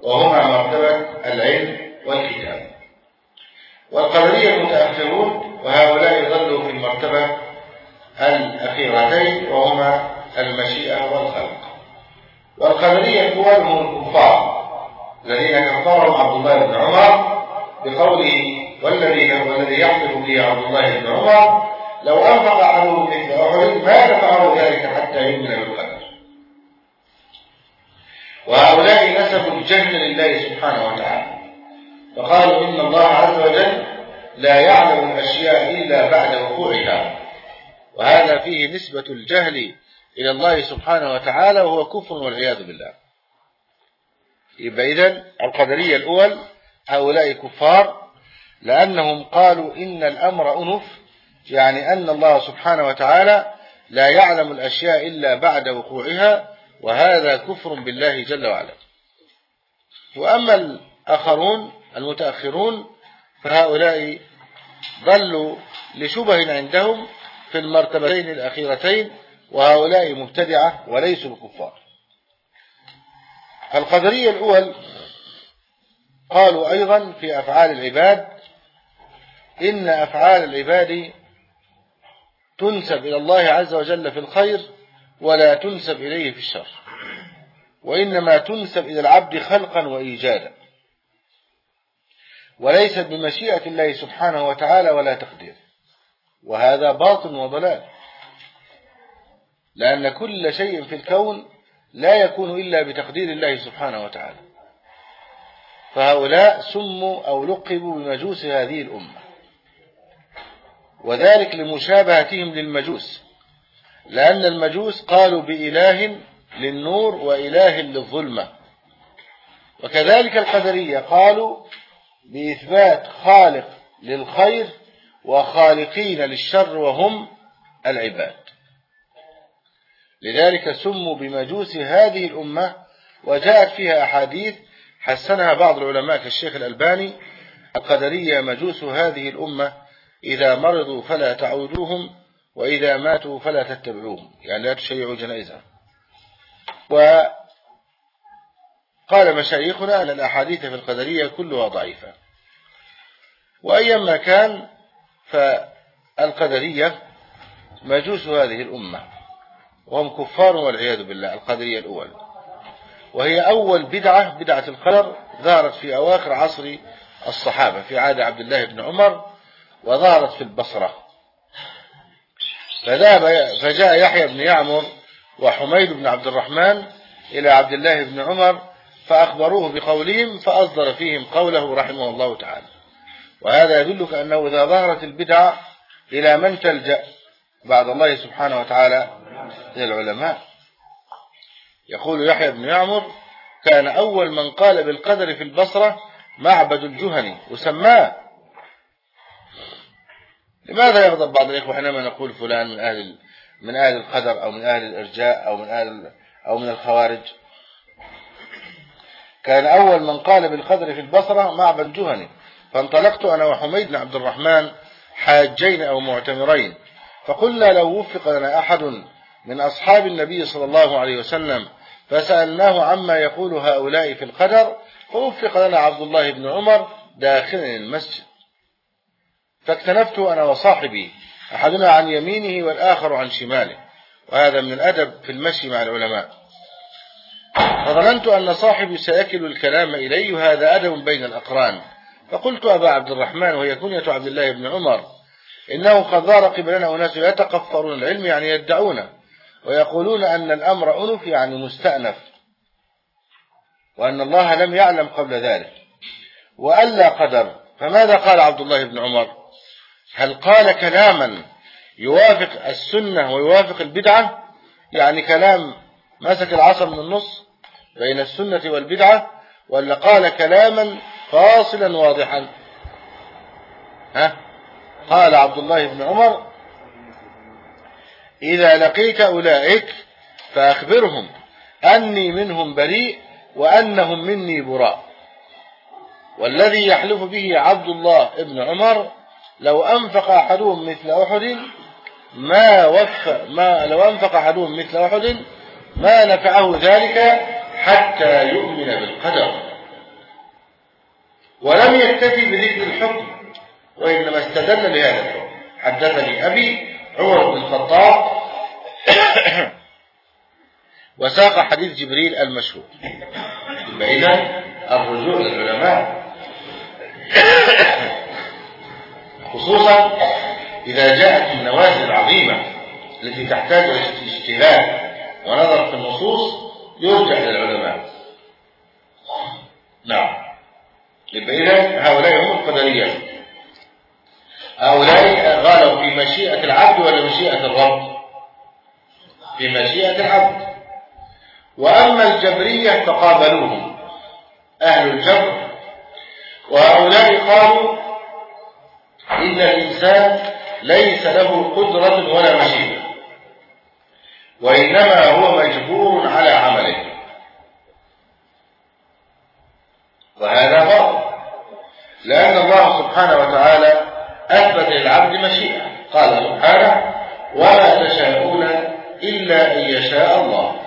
وهما مرتبة العلم والكتاب. والقدرية المتأخرون وهؤلاء ظلوا في المرتبة الأخيرتين وهما المشيئة والخلق. والقدرية هم الكفار الذين كفرهم عبد الله بن عمر بقوله والذي والذي يحلف به عبد الله بن عمر لو أنفق عنه مثل أحد ما نفعه ذلك حتى يؤمن بالقدر. وهؤلاء نسبوا الجهل لله سبحانه وتعالى. فقالوا إن الله عز وجل لا يعلم الأشياء إلا بعد وقوعها. وهذا فيه نسبة الجهل إلى الله سبحانه وتعالى وهو كفر والعياذ بالله. يبقى إذن القدرية الأول هؤلاء كفار لأنهم قالوا إن الأمر أنف يعني أن الله سبحانه وتعالى لا يعلم الأشياء إلا بعد وقوعها. وهذا كفر بالله جل وعلا. وأما الآخرون المتأخرون فهؤلاء ضلوا لشبه عندهم في المرتبتين الأخيرتين وهؤلاء مبتدعة وليسوا بكفار. القدرية الأول قالوا أيضا في أفعال العباد إن أفعال العباد تنسب إلى الله عز وجل في الخير ولا تنسب إليه في الشر. وإنما تنسب إلى العبد خلقا وإيجادا. وليست بمشيئة الله سبحانه وتعالى ولا تقدير. وهذا باطل وضلال. لأن كل شيء في الكون لا يكون إلا بتقدير الله سبحانه وتعالى. فهؤلاء سموا أو لقبوا بمجوس هذه الأمة. وذلك لمشابهتهم للمجوس. لأن المجوس قالوا بإله للنور وإله للظلمة. وكذلك القدرية قالوا بإثبات خالق للخير وخالقين للشر وهم العباد. لذلك سموا بمجوس هذه الأمة وجاءت فيها أحاديث حسنها بعض العلماء كالشيخ الألباني القدرية مجوس هذه الأمة إذا مرضوا فلا تعودوهم وإذا ماتوا فلا تتبعوهم يعني لا تشيعوا جنائزهم وقال مشايخنا أن الأحاديث في القدرية كلها ضعيفة. وأيما كان فالقدرية مجوس هذه الأمة وهم كفار والعياذ بالله القدرية الأول. وهي أول بدعة بدعة القدر ظهرت في أواخر عصر الصحابة في عهد عبد الله بن عمر وظهرت في البصرة. فذهب فجاء يحيى بن يعمر وحميد بن عبد الرحمن إلى عبد الله بن عمر فأخبروه بقولهم فأصدر فيهم قوله رحمه الله تعالى. وهذا يدلك أنه إذا ظهرت البدعة إلى من تلجأ بعد الله سبحانه وتعالى إلى العلماء. يقول يحيى بن يعمر كان أول من قال بالقدر في البصرة معبد الجهني وسماه لماذا يغضب بعض الإخوة؟ حينما نقول فلان من أهل من أهل القدر أو من أهل الإرجاء أو من أهل أو من الخوارج. كان أول من قال بالقدر في البصرة معبد جهني. فانطلقت أنا وحميد بن عبد الرحمن حاجين أو معتمرين. فقلنا لو وفق لنا أحد من أصحاب النبي صلى الله عليه وسلم فسألناه عما يقول هؤلاء في القدر فوفق لنا عبد الله بن عمر داخلا المسجد. فاكتنفت أنا وصاحبي أحدنا عن يمينه والآخر عن شماله وهذا من الأدب في المشي مع العلماء. فظننت أن صاحبي سيكل الكلام إلي وهذا أدب بين الأقران. فقلت أبا عبد الرحمن وهي كنية عبد الله بن عمر إنه قد ظهر قبلنا أناس يتقفرون العلم يعني يدعونه ويقولون أن الأمر أنف يعني مستأنف وأن الله لم يعلم قبل ذلك. وألا قدر فماذا قال عبد الله بن عمر؟ هل قال كلاما يوافق السنة ويوافق البدعة؟ يعني كلام مسك العصا من النص بين السنة والبدعة ولا قال كلاما فاصلا واضحا؟ ها؟ قال عبد الله بن عمر إذا لقيت أولئك فأخبرهم أني منهم بريء وأنهم مني براء. والذي يحلف به عبد الله بن عمر لو أنفق أحدهم مثل أحد ما وفى ما لو أنفق أحدهم مثل أحد ما نفعه ذلك حتى يؤمن بالقدر. ولم يكتفي بذكر الحكم وإنما استدل بهذا الحكم حدثني أبي عمر بن الخطاب <coughs> وساق حديث جبريل المشهور. فإذا الرجوع للعلماء <coughs> خصوصا إذا جاءت النوازل العظيمة التي تحتاج إلى اجتهاد ونظر في النصوص يرجع للعلماء. نعم. يبقى إذا هؤلاء هم القدرية. هؤلاء غالوا في مشيئة العبد ولا مشيئة الرب؟ في مشيئة العبد. وأما الجبرية فقابلوهم. أهل الجبر. وهؤلاء قالوا إن الإنسان ليس له قدرة ولا مشيئة وإنما هو مجبور على عمله. وهذا فرض لأن الله سبحانه وتعالى أثبت للعبد مشيئة. قال سبحانه وما تشاءون إلا أن يشاء الله.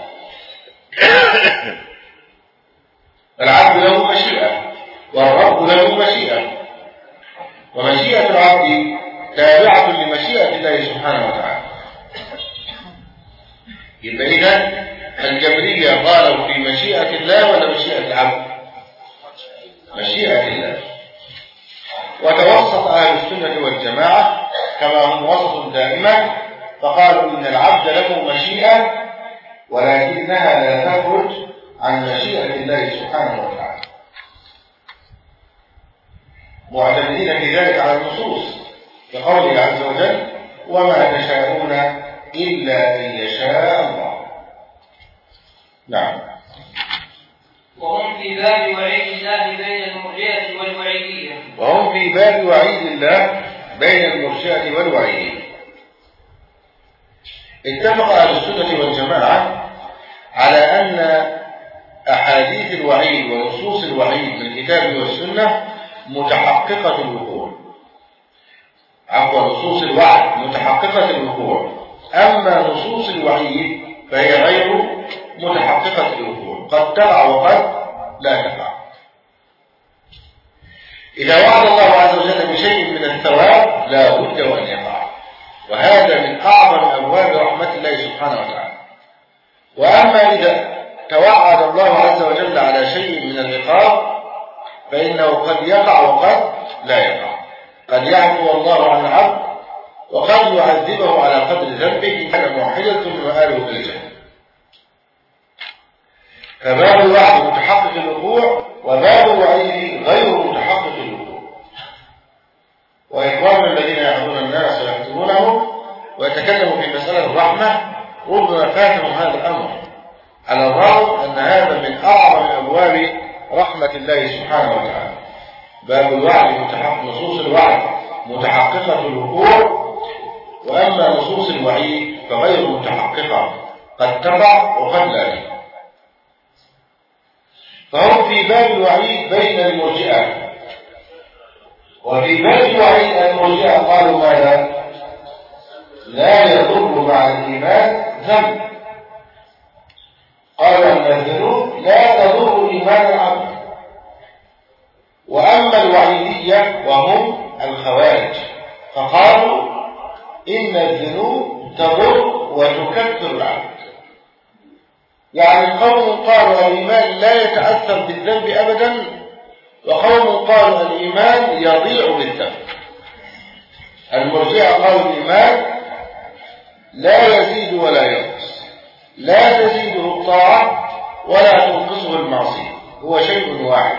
الطاعة ولا تنقصه المعصية. هو شيء واحد.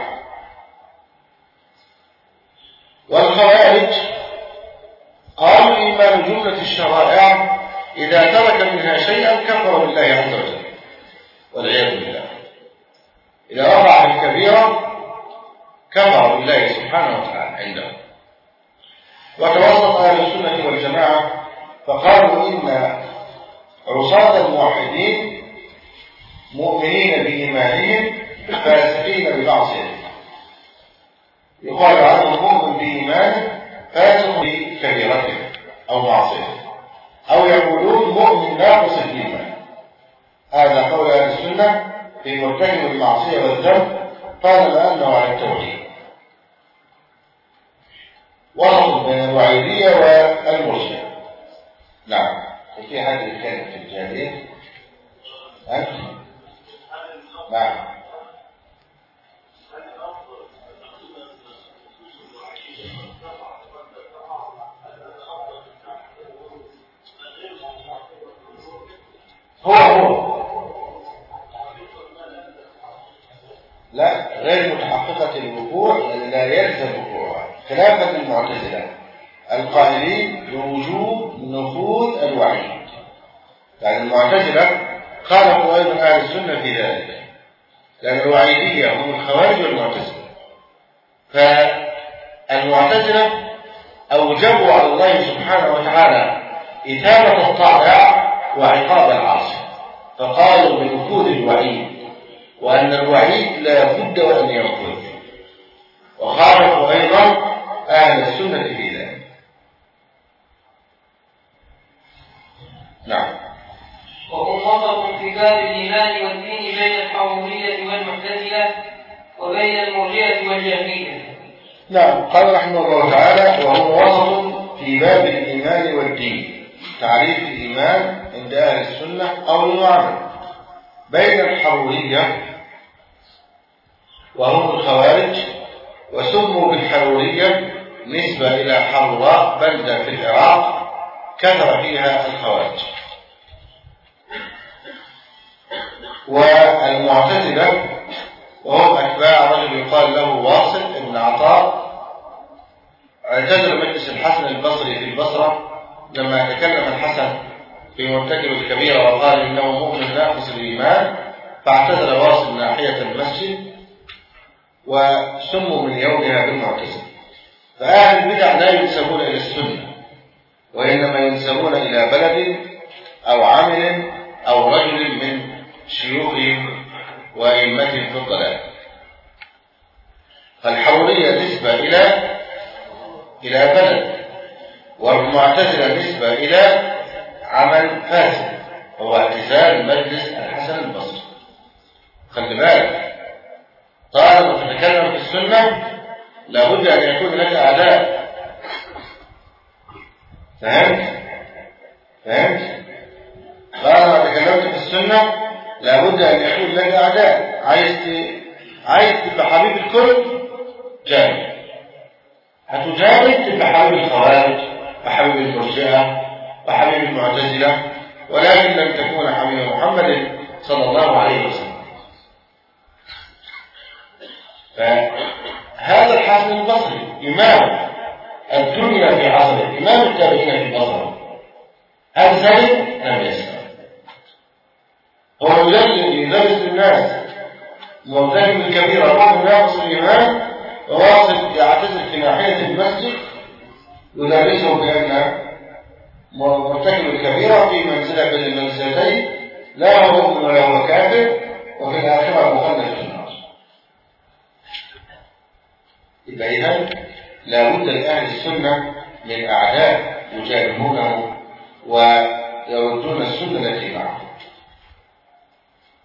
والخوارج قالوا الإيمان جملة الشرائع إذا ترك منها شيئا كفر بالله عز وجل. والعياذ بالله. إذا في الكبيرة كفر بالله سبحانه وتعالى عندهم وتوسط أهل السنة والجماعة فقالوا إن عصاة الموحدين مؤمنين بإيمانهم فاسقين بمعصيتهم يقال عنهم مؤمن بإيمانه فاسق بكبيرته أو معصيته أو يقولون مؤمن ناقص الإيمان. هذا قول أهل السنة في مرتكب المعصية والذنب قال بأنه على التوحيد. وسط بين الوعيدية والمرجئة نعم. وفي حد يتكلم في الجاهلية أنت نعم. هو هو. لا غير متحققة الوقوع لا يلزم وقوعها خلافا للمعتزلة. القائلين بوجوب نفوذ الوعيد يعني المعتزلة خالفوا أيضا أهل السنة في ذلك. لأن الوعيدية هم الخوارج والمعتزلة فالمعتزلة أوجبوا على الله سبحانه وتعالى إثابة الطائع وعقاب العاصي فقالوا بنفوذ الوعيد وأن الوعيد لا بد وأن ينفذ وخالفوا أيضا أهل السنة في ذلك. نعم. وسط في باب الإيمان والدين بين والمعتزلة وبين المرجئة والجهمية نعم قال رحمه الله تعالى وهو وسط في باب الإيمان والدين. تعريف الإيمان عند أهل السنة قول وعمل بين الحرورية وهم الخوارج وسموا بالحرورية نسبة إلى حروراء بلدة في العراق كثر فيها الخوارج. والمعتزلة وهم أتباع رجل يقال له واصل ابن عطاء. اعتذر مجلس الحسن البصري في البصرة لما تكلم الحسن في مرتكب الكبيرة وقال إنه مؤمن ناقص الإيمان فاعتذر واصل ناحية المسجد وسموا من يومها بالمعتزلة فأهل البدع لا ينسبون إلى السنة وإنما ينسبون إلى بلد أو عمل أو رجل من شيوخهم. في الضلال فالحرورية نسبة إلى إلى بلد والمعتزلة نسبة إلى عمل فاسد هو اعتزال مجلس الحسن البصري خلي بالك طالما تتكلم في السنة لابد أن يكون لك أعداء فهمت؟ فهمت؟ طالما تكلمت في السنة لابد أن يكون لك أعداء. عايز. عايز تبقى حبيب الكل؟ جامد هتجامد تبقى حبيب الخوارج وحبيب المرجئة وحبيب المعتزلة ولكن لم تكون حبيب محمد صلى الله عليه وسلم. فهذا الحسن البصري إمام الدنيا في عصره إمام التابعين في البصره هل سلم؟ لم يسلم هو يدرس للناس مرتكب الكبيرة بعض ناقص الإيمان وواصل يعتزل في ناحية المسجد يدرسهم بأن مرتكب الكبيرة في منزلة بين المنزلتين لا مؤمن ولا هو كافر وفي الآخرة مخلد في النار. يبقى إذا لابد لأهل السنة من أعداء يجاهدونه ويردون السنة التي معه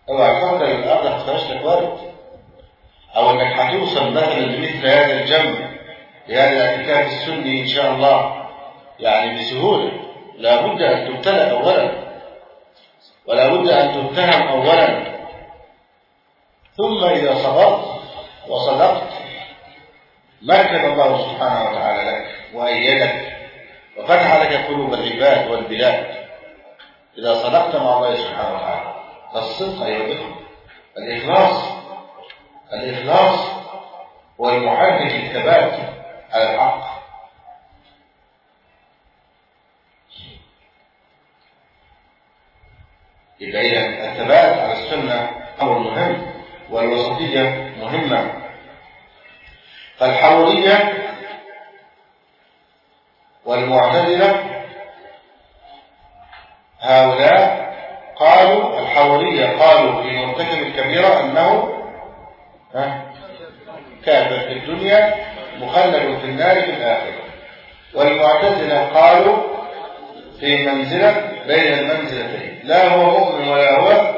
اوعى أن الأرض هتخرج لك ورد أو انك هتوصل مثلا لمثل هذا الجنب لهذا الاعتكاف السني إن شاء الله. يعني بسهولة. لابد أن تبتلى اولا. ولا بد أن تتهم اولا. ثم إذا صبرت وصدقت مكن الله سبحانه وتعالى لك وأيدك وفتح لك قلوب العباد والبلاد. إذا صدقت مع الله سبحانه وتعالى. فالصدق أيها الإخوة الإخلاص الإخلاص هو المحرك الثبات على الحق. يبقى إذا الثبات على السنة أمر مهم والوسطية مهمة. فالحرورية والمعتزلة هؤلاء قالوا الحرورية قالوا في مرتكب الكبيرة أنه كافر في الدنيا مخلد في النار في الآخرة. والمعتزلة قالوا في منزلة بين المنزلتين لا هو مؤمن ولا هو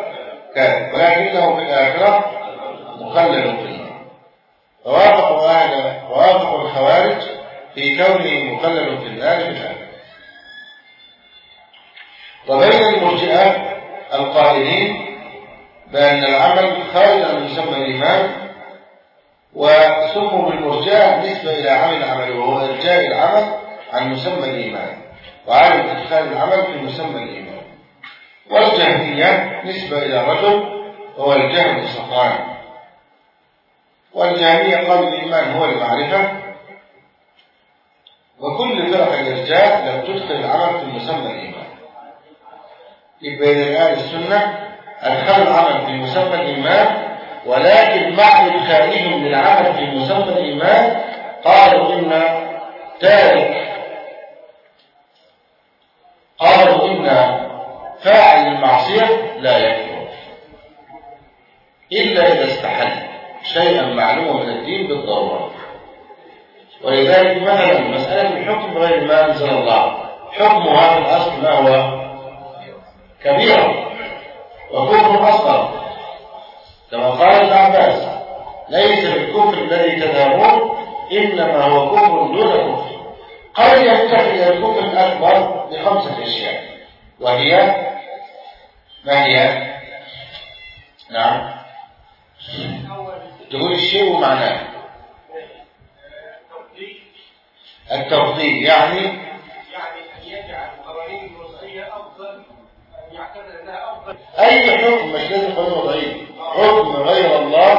كافر ولكنه في الآخرة مخلد في النار. أهل ووافقوا الخوارج في كونه مخلد في النار في الآخرة. وبين المرجئة القائلين بأن العمل خارج عن مسمى الإيمان وسموا بالمرجاة نسبة إلى عمل العمل وهو إرجاء العمل عن مسمى الإيمان وعدم إدخال العمل في مسمى الإيمان. والجهمية نسبة إلى رجل وهو الجهم بن صفوان والجهمية قالوا الإيمان هو المعرفة. وكل فرق الإرجاء لم تدخل العمل في مسمى الإيمان. إذا أهل السنة أدخلوا العمل في مسمى الإيمان ولكن مع إدخالهم للعمل في مسمى الإيمان قالوا إن تارك قالوا إن فاعل المعصية لا يكفر. إلا إذا استحل شيئا معلوما من الدين بالضرورة. ولذلك مثلا مسألة الحكم بغير ما أنزل الله حكمها في الأصل ما هو؟ كبيرة وكفر أصغر. كما قال ابن عباس ليس بالكفر الذي تذهبون إنما هو كفر دون كفر. قد ينتهي الكفر الأكبر بخمسة أشياء وهي ما هي؟ نعم. تقول الشيء ومعناه. التفضيل يعني؟ يعني أن يجعل قوانين الوضعية أفضل. أي حكم مش لازم قانون وضعي حكم غير الله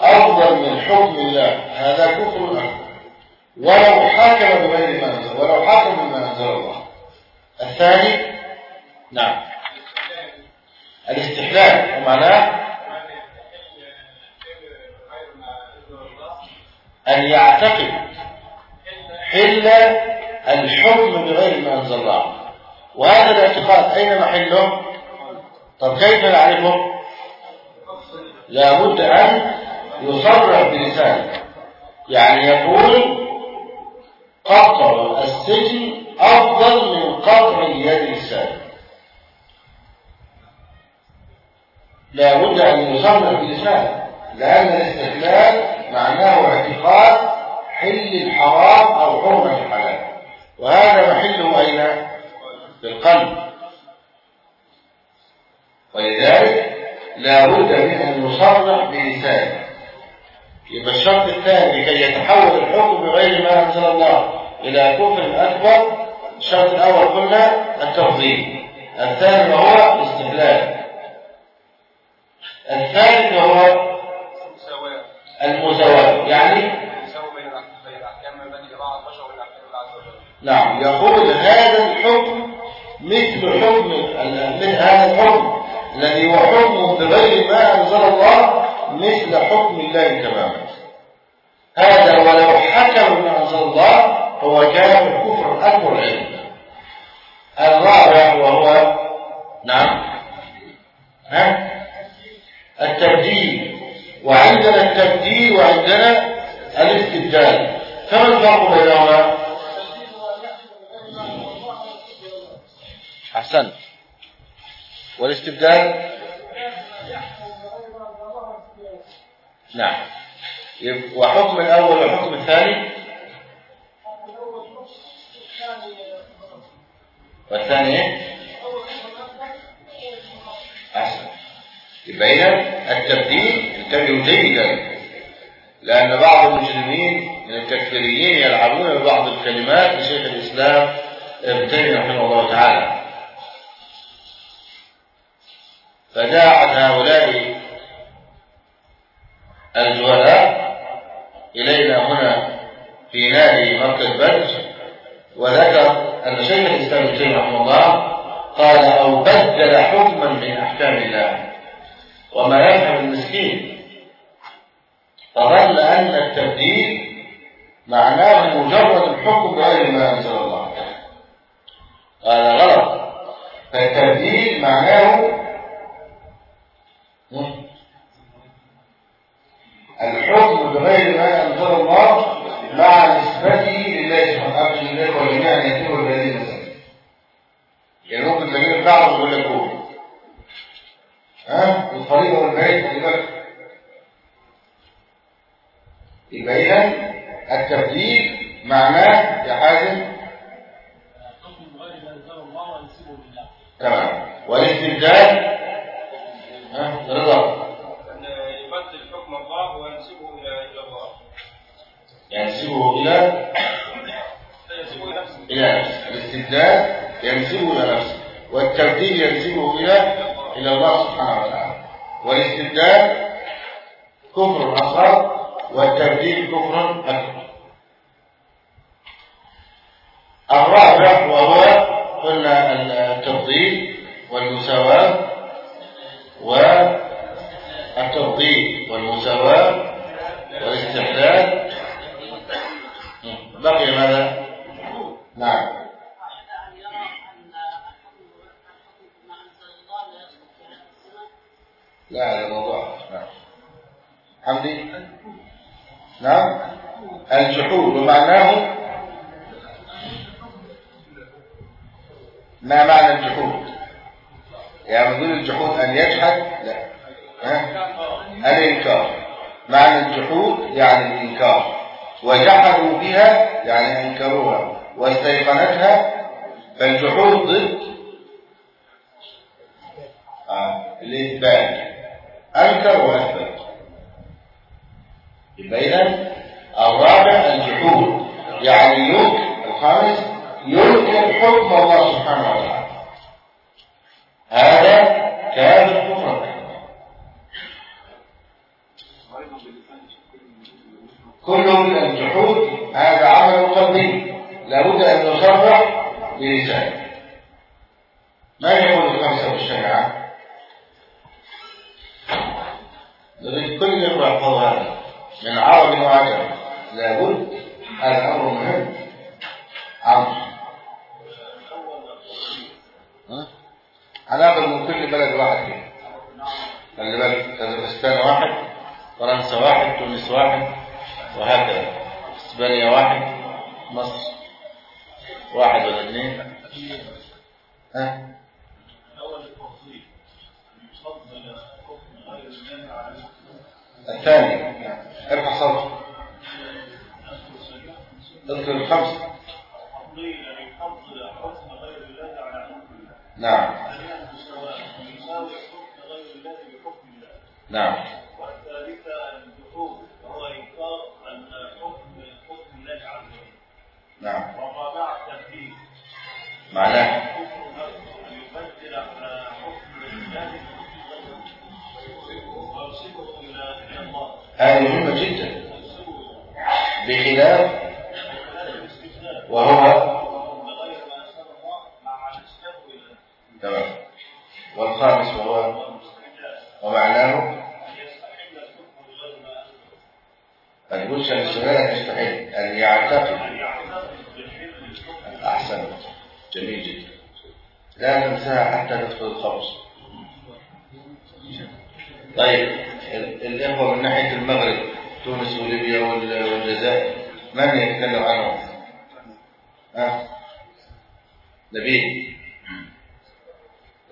أفضل من حكم الله. هذا كفر أكبر ولو حكم بغير ما أنزل ولو حكم بما أنزل الله. الثاني نعم. الاستحلال. ومعناه أن يعتقد حل الحكم بغير ما أنزل الله. وهذا الاعتقاد أين محله؟ طب كيف نعرفه؟ لابد أن يصرح بلسانه يعني يقول قطع السجن أفضل من قطع اليد السابق لابد أن يصرح بلسانه لأن الاستحلال معناه اعتقاد حل الحرام أو حرمة الحلال وهذا محله أين؟ في القلب. ولذلك لا بد من أن يصرح بلسانه. يبقى الشرط الثاني لكي يتحول الحكم بغير ما أنزل الله إلى كفر أكبر الشرط الأول قلنا التفضيل. الثاني هو الاستحلال الثالث هو المساواة يعني نعم يقول هذا الحكم مثل حكم من هذا الحكم الذي هو حكم بغير ما أنزل الله مثل حكم الله تماما. هذا ولو حكم بما أنزل الله هو كان الكفر أكبر علم الرابع وهو نعم. ها؟ التبديل. وعندنا التبديل وعندنا الاستبدال. فما الفرق بينهما احسنت والاستبدال؟ نعم. وحكم الأول والحكم الثاني؟ والثاني إيه؟ احسن يبقى اذا التبديل انتبهوا جيدا لأن بعض المسلمين من التكفيريين يلعبون ببعض الكلمات لشيخ الإسلام ابن تيمية رحمه الله تعالى. فداعت هؤلاء الجهلاء إلينا هنا في نادي مركز بدر وذكر أن شيخ الإسلام ابن تيمية رحمه الله قال أو بدل حكما من أحكام الله وما يفهم المسكين فظن أن التبديل معناه مجرد الحكم بغير ما أنزل الله. هذا غلط فالتبديل معناه الحكم بغير ما أنزل الله مع نسبته لله سبحانه وتعالى لله وجميع أن يتم بهذه المسألة يعني ممكن تجيب بعض يقول لك هو. ها؟ الطريق والبعيد خلي بالك يبقى إذا التبديل معناه يا حازم؟ حكم غير ما انزل الله ونسيبه لله. تمام. والاستبدال رضا. أن يبدل حكم الله وينسبه إلى الله. ينسبه إلى إلى نفسه. الاستبدال ينسبه إلى نفسه. والتبديل ينسبه إلى إلى الله سبحانه وتعالى. والاستبدال كفر أصغر والتبديل كفر أكبر الرابع وهو قلنا التفضيل والمساواة والتفضيل والمساواة والاستحلال بقي ماذا؟ نعم. لا هذا موضوع نعم. حمدي؟ نعم. الجحود ومعناه ما معنى الجحود؟ يعني نقول الجحود أن يجحد؟ لا. الإنكار. معنى الجحود يعني الإنكار. وجحدوا بها يعني أنكروها. واستيقنتها فالجحود ضد. آه، الإثبات. أنكر وأثبت. يبقى الرابع الجحود. يعني ينكر الخامس ينكر حكم الله سبحانه وتعالى. هذا كافر كفرا كله من الجحود هذا عمل قلبي لابد أن يصرح بلسانه. ما يقول الخمسة والشريعة نريد كل يقرأ يحفظ هذا من عرب وعجم لابد هذا أمر مهم عمر؟ هناخد من كل بلد واحد كده. خلي بالك كازاخستان واحد فرنسا واحد تونس واحد. وهكذا. إسبانيا واحد مصر واحد ولا اثنين؟ ها؟ الثاني. ارفع صوتك. اذكر الخمسة. نعم. نعم والثالثة الجحود وهو إنكار أن حكم حكم الله عز وجل نعم. والرابعة التكذيب معناه. أن يبدل حكم الله إلى الله هذه مهمة جدا. بخلاف وهو تمام. والخامس وهو ومعناه يستحل بغير ما أنزل أن يعتقد أن يعتقد لا ننساها حتى ندخل الخمس طيب ال- الإخوة من ناحية المغرب تونس وليبيا وال- والجزائر من يتكلم عنهم؟ ها؟ نبيل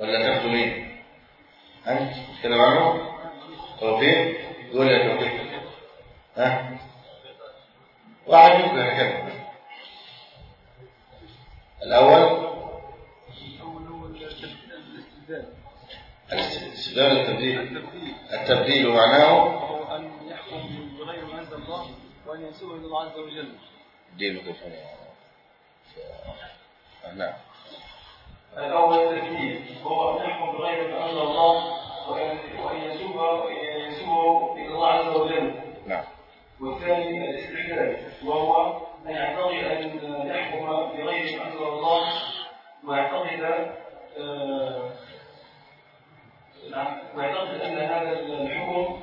ولا تاخذوا مين؟ أنت تتكلم عنهم؟ توفيق؟ قول يا توفيق ها؟ واحد منكم يتكلم الأول الاستبدال التبديل. التبديل معناه أن يحكم بغير ما أنزل الله وأن ينسبه إلى الله عز وجل. دين الميكروفون نعم. الأول التكليف وهو أن يحكم بغير ما أنزل الله وأن ينسبه إلى الله عز وجل نعم والثاني الاستحلال وهو أن يعتقد أن يحكم بغير ما أنزل الله ويعتقد آه، نعم ويعتقد أن هذا الحكم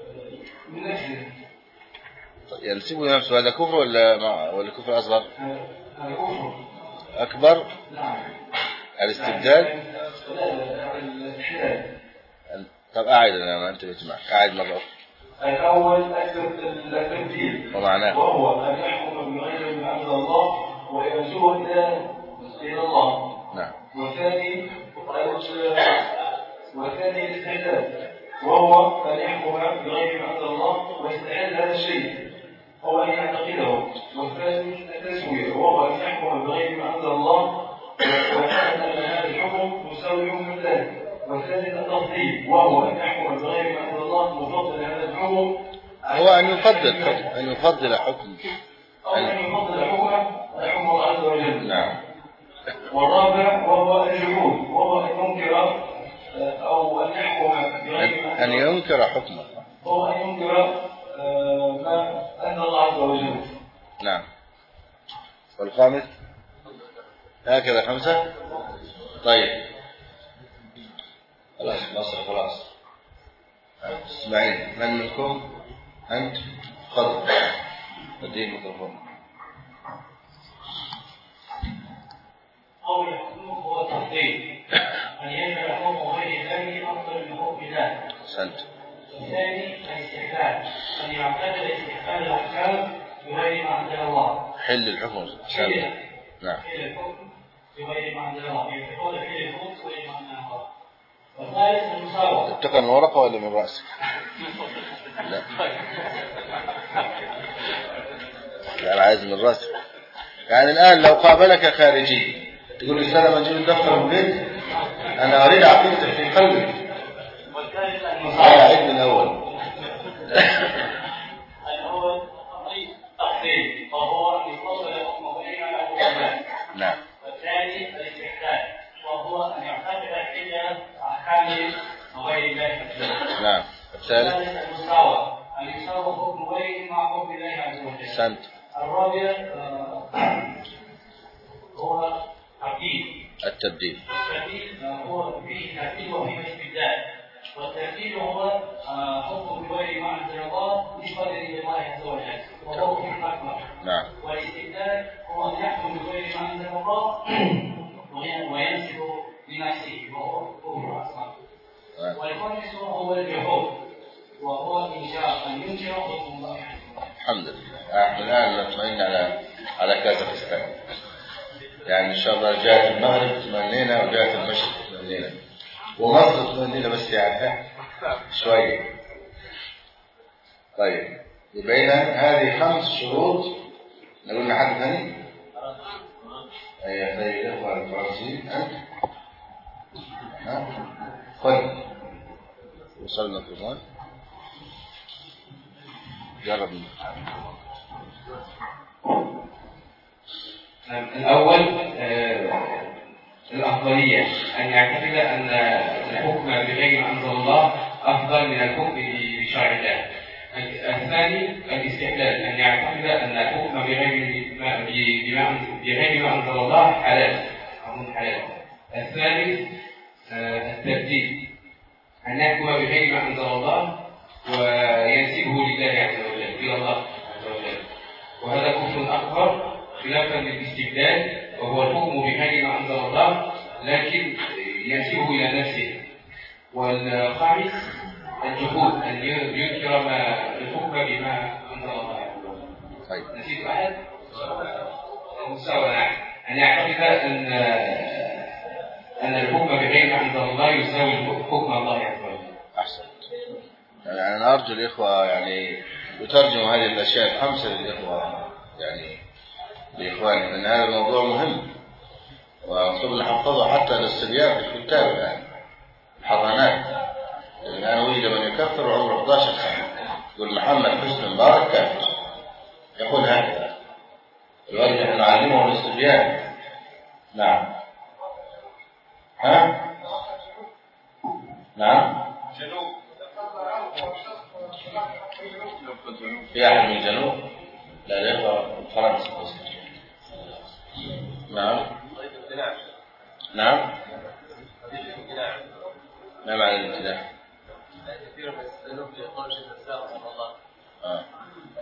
آه، من نفسه ينسبه نفسه هذا كفر ولا ما؟ ولا كفر أصغر؟ أكبر؟ الاستبدال طب قاعد أنا ما أنت بتسمع. قاعد مرة. أخرى الأول التبديل ومعناه؟ وهو أن يحكم بغير ما أنزل الله إلى إلى أن يفضل والخامس هو الجحود وهو أن ينكر حكم الله الحمد لله الآن نطمئن على على كازاخستان يعني إن شاء الله جاءت المغرب تمنينا وجاءت المشرق تمنينا. ومصر تمنينا بس يعني شوية طيب يبقى هذه خمس شروط. نقول لحد ثاني؟ أي طيب الإخوة الفرنسيين أنت ها؟ خذ وصلنا الغد جرب الأول آه، الأفضلية أن يعتقد أن الحكم بغير ما أنزل الله أفضل من الحكم بشرع الله. الثاني الاستحلال أن يعتقد أن الحكم بغير ما بغير ما أنزل الله حلال أمر حلال. الثالث آه، التبديل أن يحكم بغير ما أنزل الله وينسبه لله عز وجل إلى الله عز وجل. وهذا كفر أكبر خلافا للاستبدال وهو الحكم بغير ما أنزل الله لكن ينسبه إلى نفسه. والخامس الجحود أن ينكر ما الحكم بما أنزل الله عز وجل. طيب. نسيت المساواة نعم أن يعتقد أن أن الحكم بغير أنزل الله يساوي حكم الله عز وجل. أحسنت. يعني أنا أرجو الإخوة يعني يترجموا هذه الأشياء الخمسة للإخوة يعني لإخواني لأن هذا الموضوع مهم. ومطلوب نحفظه حتى للصبيان في الكتاب الآن. الحضانات. الآن وجد من يكفر عمره 11 سنة. يقول محمد حسن مبارك كافر. يقول هكذا. الواجب أن نعلمه للصبيان نعم. ها؟ نعم؟ في أحد من الجنوب لا الإخوة فرنسا. نعم. نعم. ما معنى الامتداح؟ كثير من السلوك يقول شيخ الاسلام رحمه الله.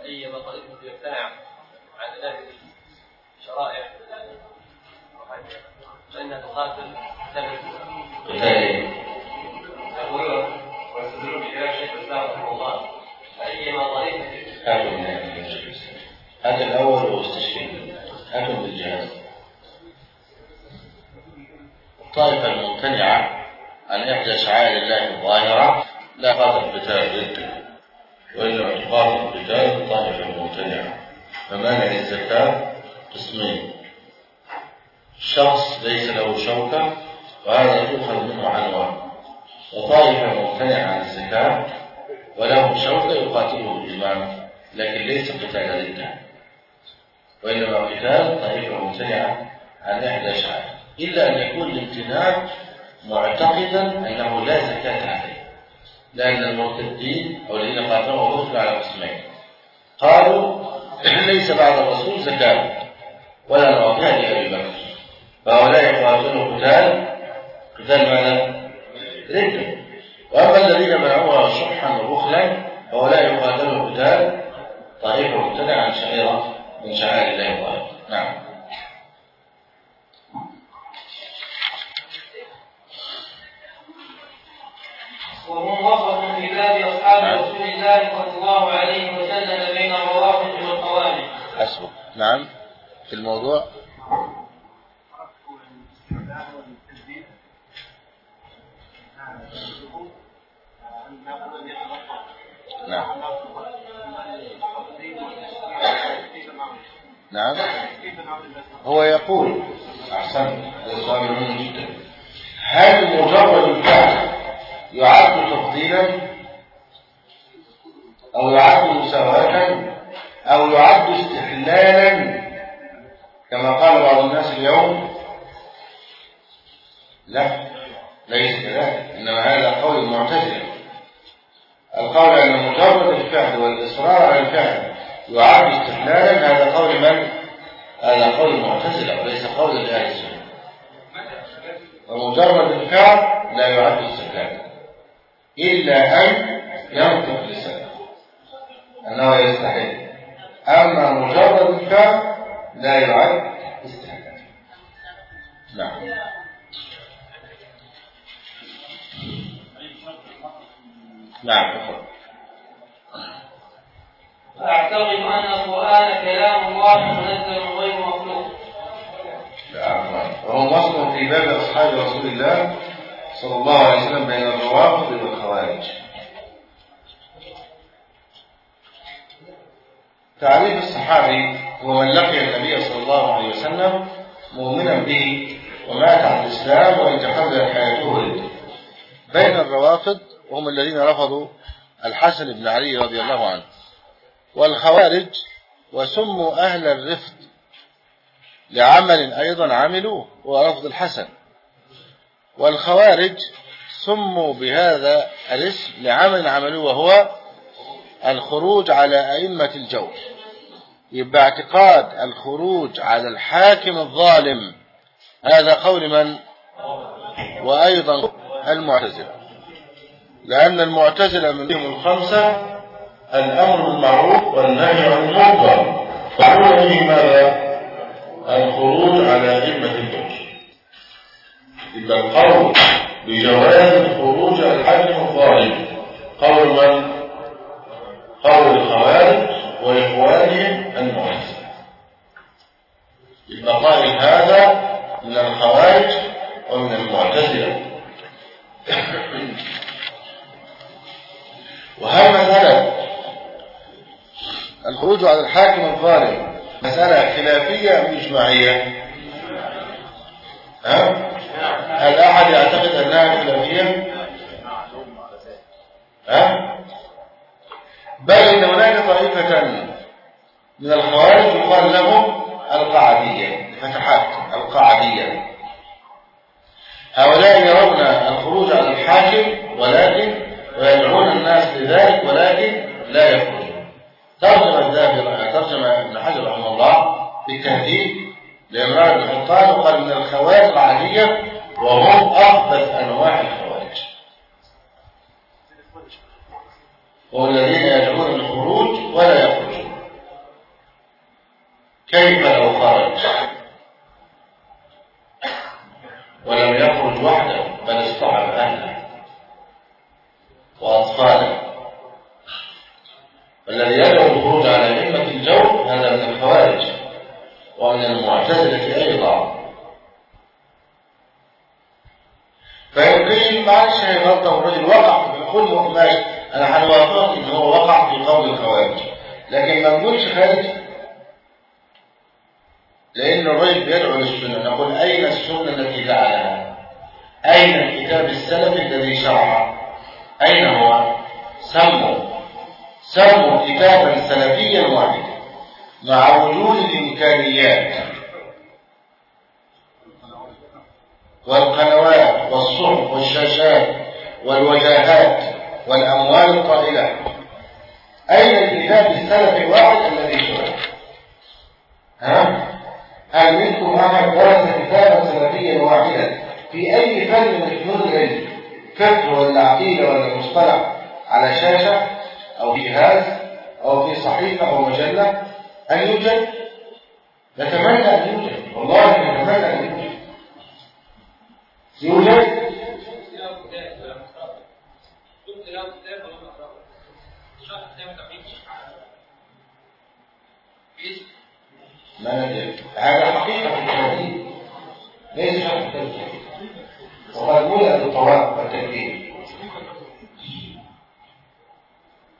ايما طائفه يمتنع عن هذه الشرائع؟ فانها تقاتل تبت قتال يقولون ويستدلون بكلام شيخ الاسلام رحمه الله فايما طائفه هاتوا من هذا هذا الأول واستشهد هاتوا بالجهاز الطائفة الممتنعة عن إحدى شعائر الله الظاهرة لا قاتل قتال ضده وإنما تقاتل قتال الطائفة الممتنعة. فمانع الزكاة؟ قسمين. شخص ليس له شوكة وهذا يؤخذ منه عنوان. وطائفة ممتنعة عن الزكاة وله شوكة يقاتله الإمام لكن ليس قتال ردة وإنما قتال طائفة ممتنعة عن إحدى شعائر إلا أن يكون الامتناع معتقدا أنه لا زكاة عليه. لأن المرتدين أو الذين قاتلوا غفلوا على قسمين. قالوا ليس بعد الرسول زكاة ولا نعطيها لأبي بكر. فهؤلاء يقاتلون قتال قتال ماذا؟ ردة وأما الذين منعوها شحا وبخلا فهؤلاء يقاتلون قتال طائفة مبتدعة عن شعيرة من شعائر الله الظاهرة نعم. وصف في باب أصحاب رسول الله صلى الله عليه وسلم بين الروافض والخوارج حسبك. نعم. في الموضوع. نعم. نعم. هو يقول أحسن هذا سؤال مهم جدا هل مجرد الفعل يعد تفضيلا أو يعد مساواة أو يعد استحلالا؟ كما قال بعض الناس اليوم لا ليس كذلك إنما هذا قول المعتزلة القول أن مجرد الفعل والإصرار على الفعل يعد استحلالا هذا قول من؟ هذا قول المعتزلة وليس قول أهل السنة ومجرد الفعل لا يعد استحلالا إلا أن ينطق لسانه أنه يستحيل أما مجرد الفعل لا يعد استحلالا. نعم. نعم. فأعتقد أن القرآن كلام الله منزل غير مخلوق. وهو مصدر في باب أصحاب رسول الله صلى الله عليه وسلم بين الروافض والخوارج تعريف الصحابي هو من لقي النبي صلى الله عليه وسلم مؤمنا به ومات على الإسلام وإن تحول حياته بين الروافض وهم الذين رفضوا الحسن بن علي رضي الله عنه. والخوارج وسموا أهل الرفض لعمل أيضا عملوه ورفض الحسن. والخوارج سموا بهذا الاسم لعمل عملوه وهو الخروج على أئمة الجور يبقى اعتقاد الخروج على الحاكم الظالم هذا قول من؟ وأيضا المعتزلة. لأن المعتزلة منهم الخمسة الأمر بالمعروف والنهي عن المنكر فهو به ماذا؟ الخروج على أئمة الجور يبقى القول بجواز الخروج على الحاكم قول من؟ قول الخوارج وإخوانهم المعتزلة يبقى قائل هذا من الخوارج ومن المعتزلة وهل مسألة الخروج على الحاكم الظالم مسألة خلافية أم إجماعية؟ ها؟ هل أحد يعتقد أنها خلافية؟ ها؟ بل إن هناك طائفة من الخوارج يقال لهم القعدية فتحات القعدية هؤلاء يرون الخروج على الحاكم ولكن ويدعون الناس لذلك ولكن لا يخرجون. ترجم الذهبي ترجم ابن حجر رحمه الله في التهذيب لإمرار بن حطان وقال من الخوارج القعدية وهم أخبث أنواع الخوارج. والذين يدعون الخروج ولا يخرجون. كيف لو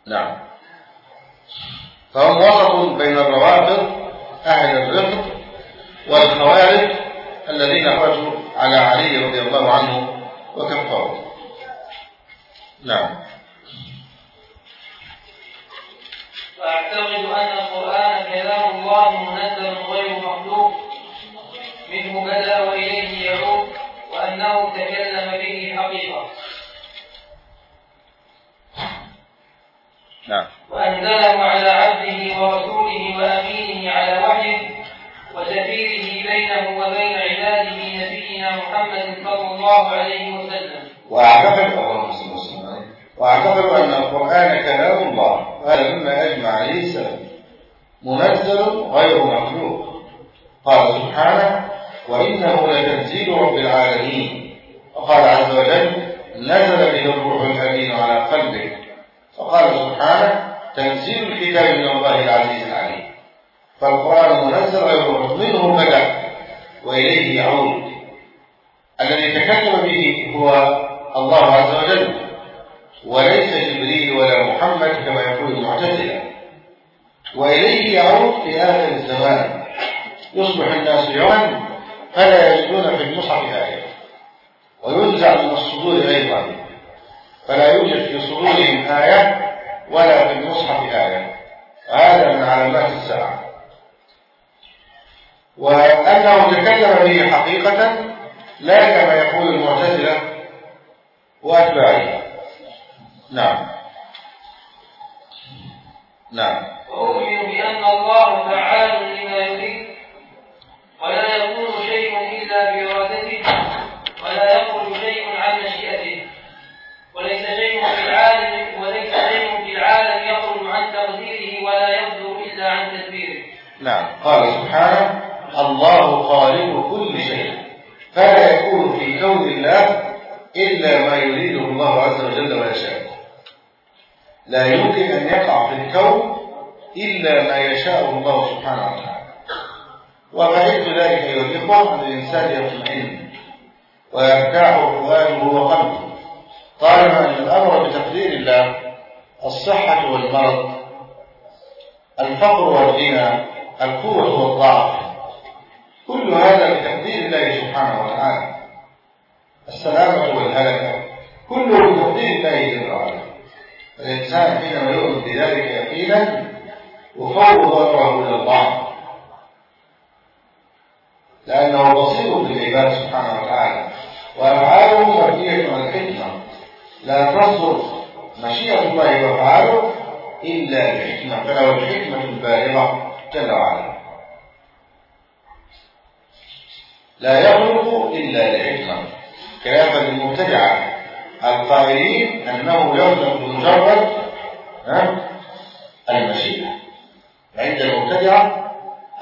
نعم. فهم وسط بين الروافض أهل الرفق والخوارج الذين خرجوا على علي رضي الله عنه وكفروا نعم. وأعتقد أن القرآن كلام الله منزل غير مخلوق منه بدأ وإليه يعود وأنه تكلم نعم. وأنزله على عبده ورسوله وأمينه على وحيه وسفيره بينه وبين عباده نبينا محمد صلى الله عليه وسلم. وأعتقد اللهم صل وسلم عليه. وأعتقد أن القرآن كلام الله هذا مما أجمع عليه السلف منزل غير مخلوق. قال سبحانه وإنه لتنزيل رب العالمين. وقال عز وجل نزل به الروح الأمين على قلبك وقال سبحانه تنزيل الكتاب من الله العزيز العليم. فالقرآن منزل غير منه بدا وإليه يعود. الذي تكلم به هو الله عز وجل وليس جبريل ولا محمد كما يقول المعتزلة. وإليه يعود في آخر الزمان. يصبح الناس يوما فلا يجدون في المصحف آية. وينزع من الصدور أيضا فلا يوجد في صدورهم آية ولا في المصحف آية. هذا من علامات الساعة وأنه تكلم به حقيقة لا كما يقول المعتزلة وأتباعه. نعم. نعم. وأؤمن بأن الله فعال لما يريد ولا يكون شيء إلا بإرادته ولا يخرج شيء عن مشيئته وليس شيء في العالم وليس شيء في العالم يخرج عن تقديره ولا يصدر إلا عن تدبيره نعم. قال سبحانه الله خالق كل شيء فلا يكون في كون الله إلا ما يريده الله عز وجل ويشاء لا يمكن أن يقع في الكون إلا ما يشاء الله سبحانه وتعالى. وبعيد ذلك الإخوة أن الإنسان يطمئن ويرتاح فؤاده وقلبه طالما أن الأمر بتقدير الله الصحة والمرض الفقر والغنى القوة والضعف كل هذا بتقدير الله سبحانه وتعالى. السلامة والهلكة كله بتقدير الله جل وعلا. الإنسان حينما يؤمن بذلك يقينا يفوض أمره إلى الله. لأنه بصير بالعباد سبحانه وتعالى. وأفعاله مبنية على الحكمة. لا تصدر مشيئة الله وأفعاله إلا بحكمة. فله الحكمة البالغة. جل وعلا لا يخلق إلا لحكمة خلافا للمبتدعة القائلين أنه يخلق بمجرد المشيئة. عند المبتدعة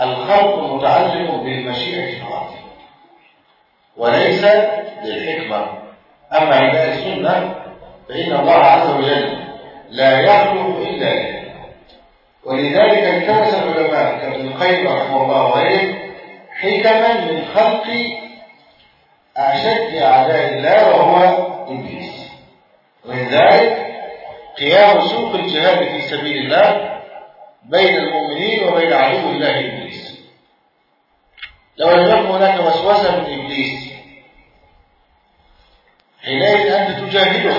الخلق متعلق بالمشيئة فقط وليس بالحكمة. أما عند السنة فإن الله عز وجل لا يخلق إلا له ولذلك التمس العلماء كابن القيم رحمه الله وغيره حكما من خلق أشد أعداء الله وهو إبليس. ومن ذلك قيام سوق الجهاد في سبيل الله بين المؤمنين وبين عدو الله إبليس. لو لم يكن هناك وسوسة من إبليس حينئذ أنت تجاهده.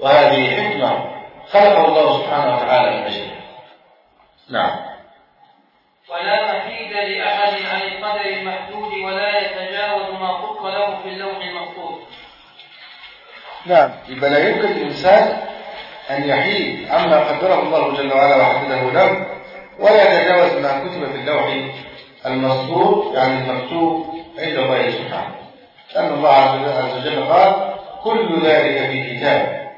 وهذه حكمة خلق الله سبحانه وتعالى من أجلها. نعم. ولا محيد لأحد عن القدر المحدود ولا يتجاوز ما خط له في اللوح المخطوط نعم. يبقى لا يمكن الإنسان أن يحيد عما قدره الله جل وعلا وحدده له ولا يتجاوز ما كتب في اللوح المسطور يعني المكتوب عند الله سبحانه. لأن الله عز وجل قال كل ذلك في كتاب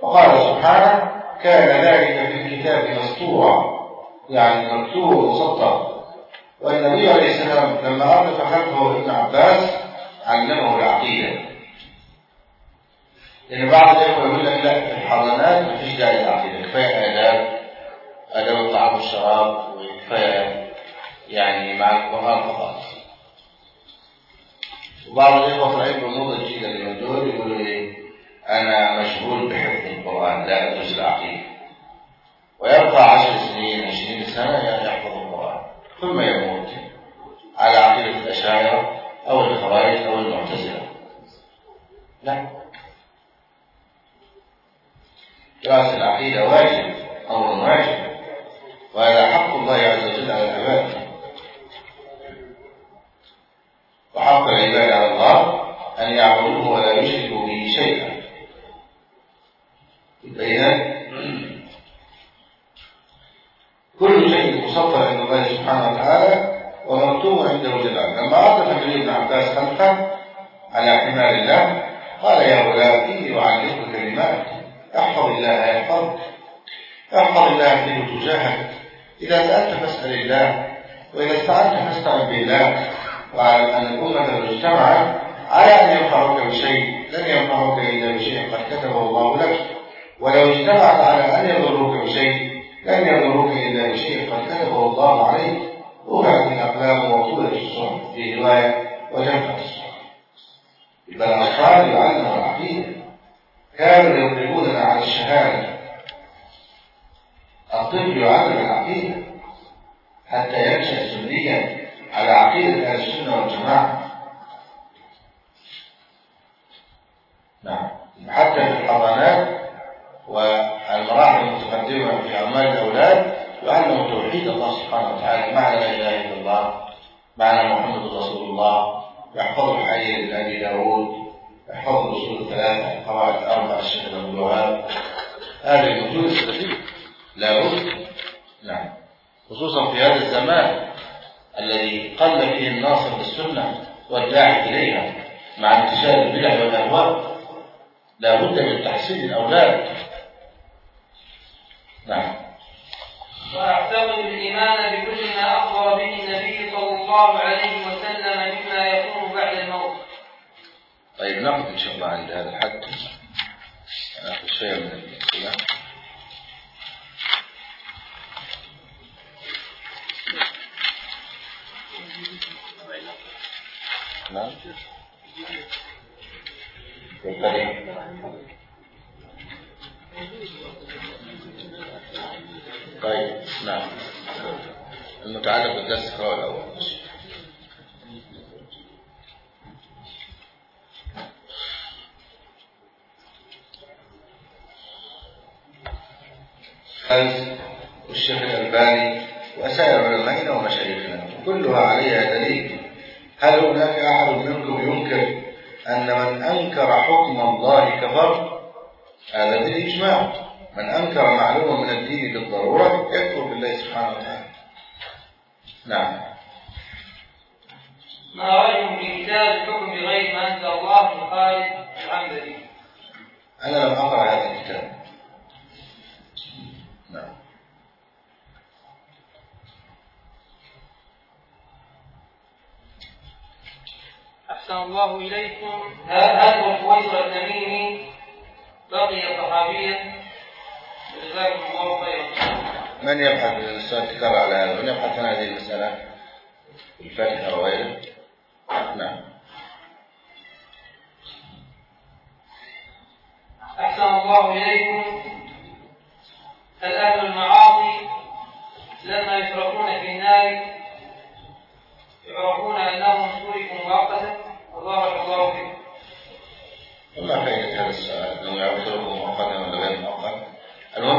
وقال سبحانه كان ذلك في الكتاب مسطورا يعني مكتوب ومسطر والنبي عليه السلام لما أردف خلفه ابن عباس علمه العقيدة. لأن بعض الإخوة يقول لك لا في الحضانات ما فيش داعي للعقيدة كفاية آداب. آداب الطعام والشراب وكفاية يعني مع القرآن فقط. وبعض الإخوة طالعين بالموضة الجديدة اللي دول يقولوا إيه؟ أنا مشغول بحفظ القرآن لا أدرس العقيدة. ويبقى عشر سنين عشرين سنة يحفظ القرآن. ثم يموت. على عقيدة الأشاعرة أو الخوارج أو المعتزلة. لا. دراسة العقيدة واجب أمر واجب. وهذا حق الله عز وجل على العباد. وحق العباد على الله أن يعبدوه ولا يشركوا به شيئا. إذا كل شيء مسطر عند الله سبحانه وتعالى ومكتوب عنده جل وعلا. لما عطف النبي ابن عباس خلقه على حمار الله قال يا غلام إني أعلمك كلمات احفظ الله يحفظك احفظ الله فيه تجاهك. إذا سألت فاسأل الله وإذا استعنت فاستعن بالله. واعلم أن الأمة لو اجتمعت على أن ينفعوك بشيء لن ينفعوك إلا بشيء قد كتبه الله لك. ولو اجتمعت على أن يضروك بشيء لن يضروك إلا بشيء قد كتبه الله عليك رفعت الأقلام وطولت الصحف في رواية وجفت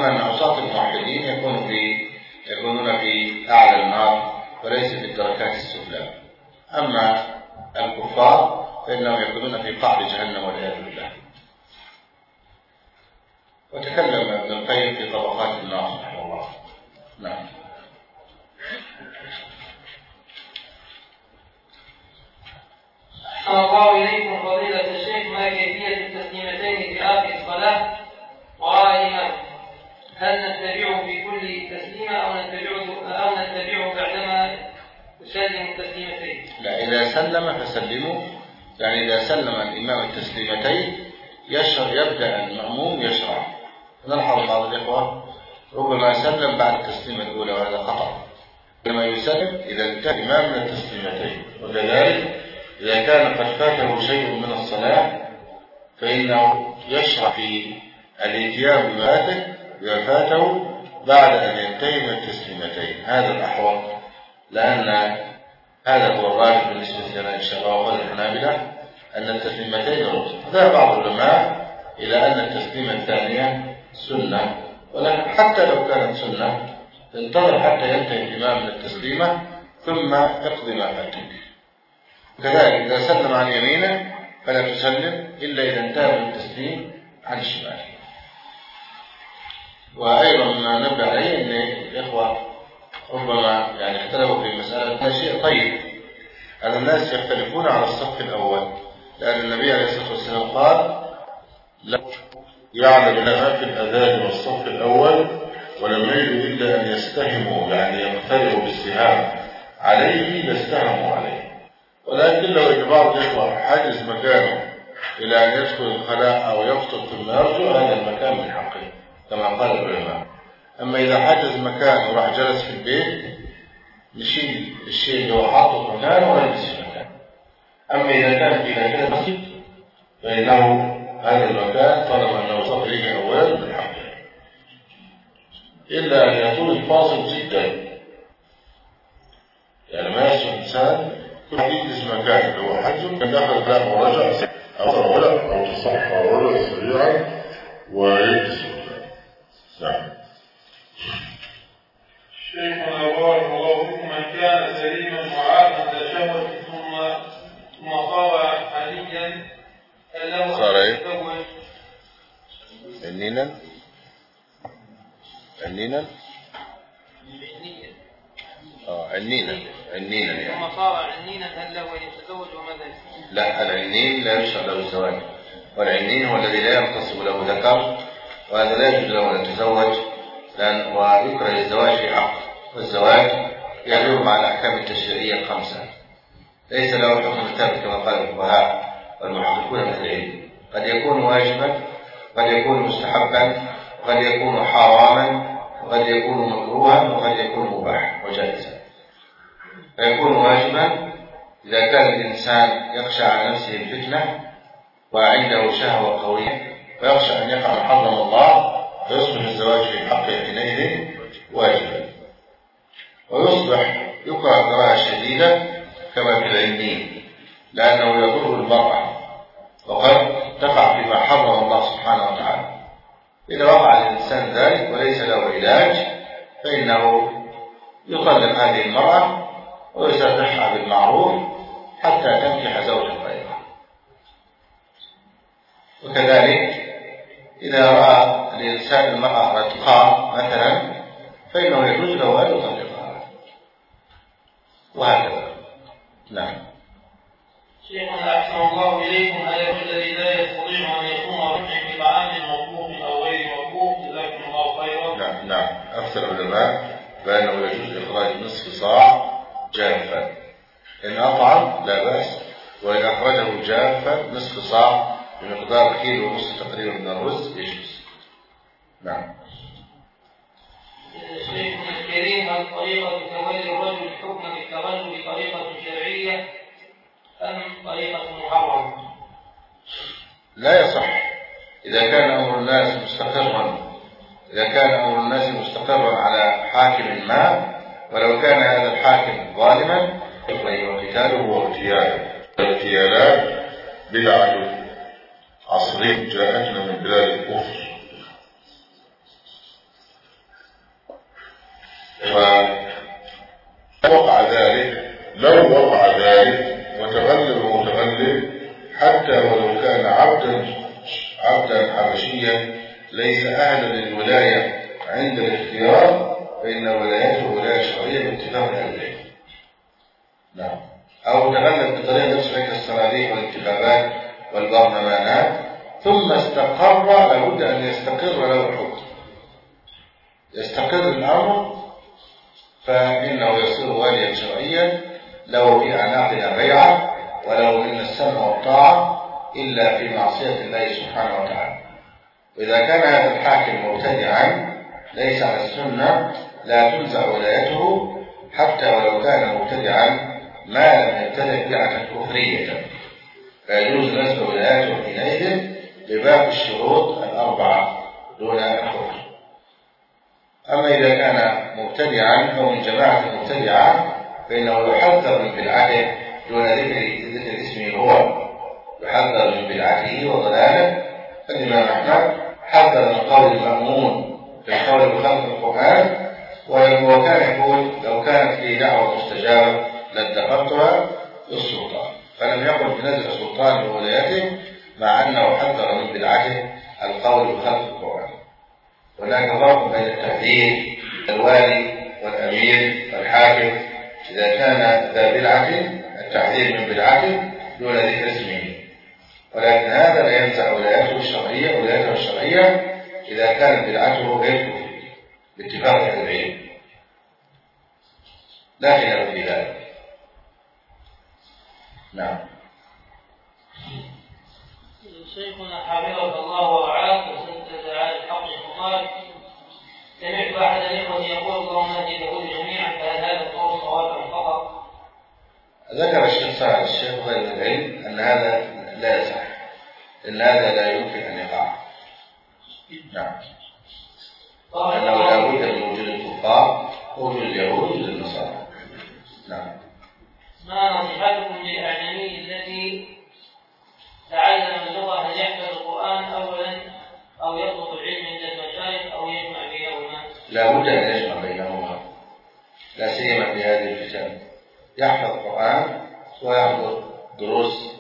أن عصاة الموحدين يكون في يكونون في أعلى النار وليس في الدركات السفلى. أما الكفار فإنهم يكونون في قعر جهنم والعياذ بالله. وتكلم ابن القيم في طبقات النار رحمه الله. نعم. الله إليكم فضيلة الشيخ ما كيفية التسليمتين في آخر الصلاة؟ وراء هل نتبعه في كل تسليمة أو نتبعه أو نتبعه بعدما يسلم التسليمتين؟ لا إذا سلم فسلموا يعني إذا سلم الإمام التسليمتين يشرع يبدأ المأموم يشرع. نلحظ بعض الإخوة. ربما سلم بعد التسليمة الأولى وهذا خطأ. لما يسلم إذا انتهى الإمام من التسليمتين. وكذلك إذا كان قد فاته شيء من الصلاة فإنه يشرع في الإتيان بما بما فاته بعد أن ينتهي من التسليمتين هذا الأحوط لأن هذا هو الراجح بالنسبة لنا إن شاء الله وقال الحنابلة أن التسليمتين ركن ذهب بعض العلماء إلى أن التسليمة الثانية سنة. ولكن حتى لو كانت سنة انتظر حتى ينتهي الإمام من التسليمة ثم اقضي ما فاتك. كذلك إذا سلم عن يمينه فلا تسلم إلا إذا انتهى من التسليم عن الشمال. وأيضا ما نبه عليه أن الإخوة ربما يعني اختلفوا في مسألة هذا شيء طيب أن الناس يختلفون على الصف الأول لأن النبي عليه الصلاة والسلام قال لا يعلم لنا في الأذان والصف الأول ولم يجدوا إلا أن يستهموا يعني يقتربوا بالسهام عليه لاستهموا عليه. ولكن لو إن بعض الإخوة حاجز مكانه إلى أن يدخل الخلاء أو يفطر ثم يرجع هذا المكان من حقه. كما قال العلماء أما إذا حجز مكان وراح جلس في البيت نشيل الشيء اللي هو حاطه في مكانه ونلبس في مكانه أما إذا كان في مكان مسجد فإنه هذا المكان طالما أنه وصف إليه من حقه إلا أن يطول الفاصل جدا. يعني ما يشوف إنسان كل يجلس مكان اللي هو حجه كان دخل كلام ورجع أو رجع أو تصحى ورجع سريعا ويجلس نعم شيخنا بارك الله فيكم من كان سليما معافى تشهد ثم ثم صار حنيا فله صار؟ يتزوج عنينا عنينا آه عنينا عنينا يعني ثم صار عنينا هل له ان يتزوج وماذا؟ لا العنين لا يشرع له الزواج والعنين هو الذي لا ينتصب له ذكر. وهذا لا يجوز له أن يتزوج لأن ويكره الزواج في حق. والزواج يغير مع الأحكام التشريعية الخمسة. ليس له حكم الثابت كما قال الفقهاء والمحققون من العلم. قد يكون واجبا قد يكون مستحبا وقد يكون حراما وقد يكون مكروها وقد يكون مباحا وجائزا. فيكون واجبا إذا كان الإنسان يخشى على نفسه الفتنة وعنده شهوة قوية ويخشى أن يقع ما حرم الله فيصبح الزواج في حقه حينئذ واجبا. ويصبح يكره كراهة شديدة كما في العلمين لأنه يضر المرأة. وقد تقع فيما حرم الله سبحانه وتعالى. إذا وقع الإنسان ذلك وليس له علاج فإنه يطلق هذه المرأة ويسرحها بالمعروف حتى تنكح زوجا غيره وكذلك إذا رأى الإنسان المرأة رتقاء مثلا فإنه يجوز له أن يطلقها. وهكذا. نعم. شيخنا أحسن الله إليكم هل يكون الذي لا يستطيع أن يصوم ربع في طعام مطبوخ أو غير مطبوخ جزاكم الله خيرا. نعم نعم. أكثر العلماء بأنه يجوز إخراج نصف صاع جافا إن أطعم لا بأس وإن أخرجه جافا نصف صاع بمقدار كيلو ونصف تقريبا من الرز يجوز نعم. شيخنا الكريم هل طريقة تولي الرجل حكم الترجل طريقة شرعية أم طريقة محرمة؟ لا يصح. إذا كان أمر الناس مستقرا إذا كان أمر الناس مستقرا على حاكم ما ولو كان هذا الحاكم ظالما وقتاله واغتياله الاغتيالات بدعة. عصرية جاءتنا من بلاد الكفر. فوقع ذلك لو وقع ذلك وتغلب متغلب حتى ولو كان عبدا عبدا حبشيا ليس أهلا للولاية عند الاختيار فإن ولايته ولاية شرعية باتفاق العلم نعم. أو تغلب بطريقة نفس فكرة الصناديق والانتخابات والبرلمانات ثم استقر لابد أن يستقر له الحكم. يستقر الأمر فإنه يصير واليا شرعيا. له في أعناقنا بيعة وله منا السمع والطاعة إلا في معصية الله سبحانه وتعالى. وإذا كان هذا الحاكم مبتدعا ليس على السنة لا تنزع ولايته حتى ولو كان مبتدعا ما لم يبتدع بدعة كفرية فيجوز نسب ولاياته حينئذ بباب الشروط الأربعة دون الكفر أما إذا كان مبتدعا أو من جماعة مبتدعة فإنه يحذر من بدعته دون ذكر ذكر اسمه هو. يحذر من بدعته وضلاله. فالإمام أحمد حذر من قول المأمون في القول بخلق القرآن وكان يقول لو كانت لي دعوة مستجابة لاتخذتها بالسلطان فلم يقل بنزع سلطان وولايته مع أنه حذر من بدعته القول بخلق القرآن. هناك فرق بين التحذير الوالي والأمير والحاكم. إذا كان ذا بدعة التحذير من بدعته دون ذكر اسمه. ولكن هذا لا ينزع ولايته الشرعية ولايته الشرعية إذا كانت بدعته غير كفر باتفاق العلم لا خلاف في ذلك. نعم. شيخنا حفظك الله ورعاك وسدد على الحق قال سمعت أحد الإخوة يقول اللهم اهد اليهود جميعا فهل هذا القول صواب ام خطا؟ ذكر الشيخ صالح الشيخ غير العلم أن هذا لا يصح إن هذا لا يمكن أن يقع. نعم. أنه لا بد من وجود الكفار وجود اليهود وجود النصارى نعم. ما نصيحتكم للاعجمي الذي تعلم اللغة هل يحفظ القرآن اولا أو يطلب العلم عند المشايخ أو يجمع بينهما؟ لا بد أن يجمع بينهما. لا سيما في هذه الفتن. يحفظ القرآن ويحضر دروس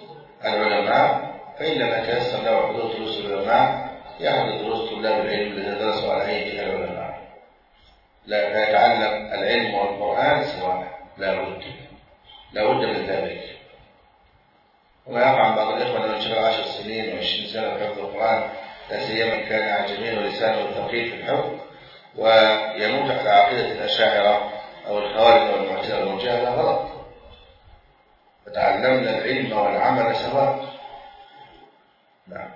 العلماء فان لم يتيسر له حضور دروس العلماء يحضر دروس طلاب العلم الذين درسوا على أيدي العلماء. لا فيتعلم العلم والقرآن سواء. لا بد. لا بد من ذلك. وما يقع عن بعض الإخوة أنه انشغل عشر سنين وعشرين سنة في حفظ القرآن لا سيما كان أعجميا ولسانه ثقيل في الحفظ ويموت على عقيدة الأشاعرة أو الخوارج أو المعتزلة والمرجئة غلط. فتعلمنا العلم والعمل سواء. نعم.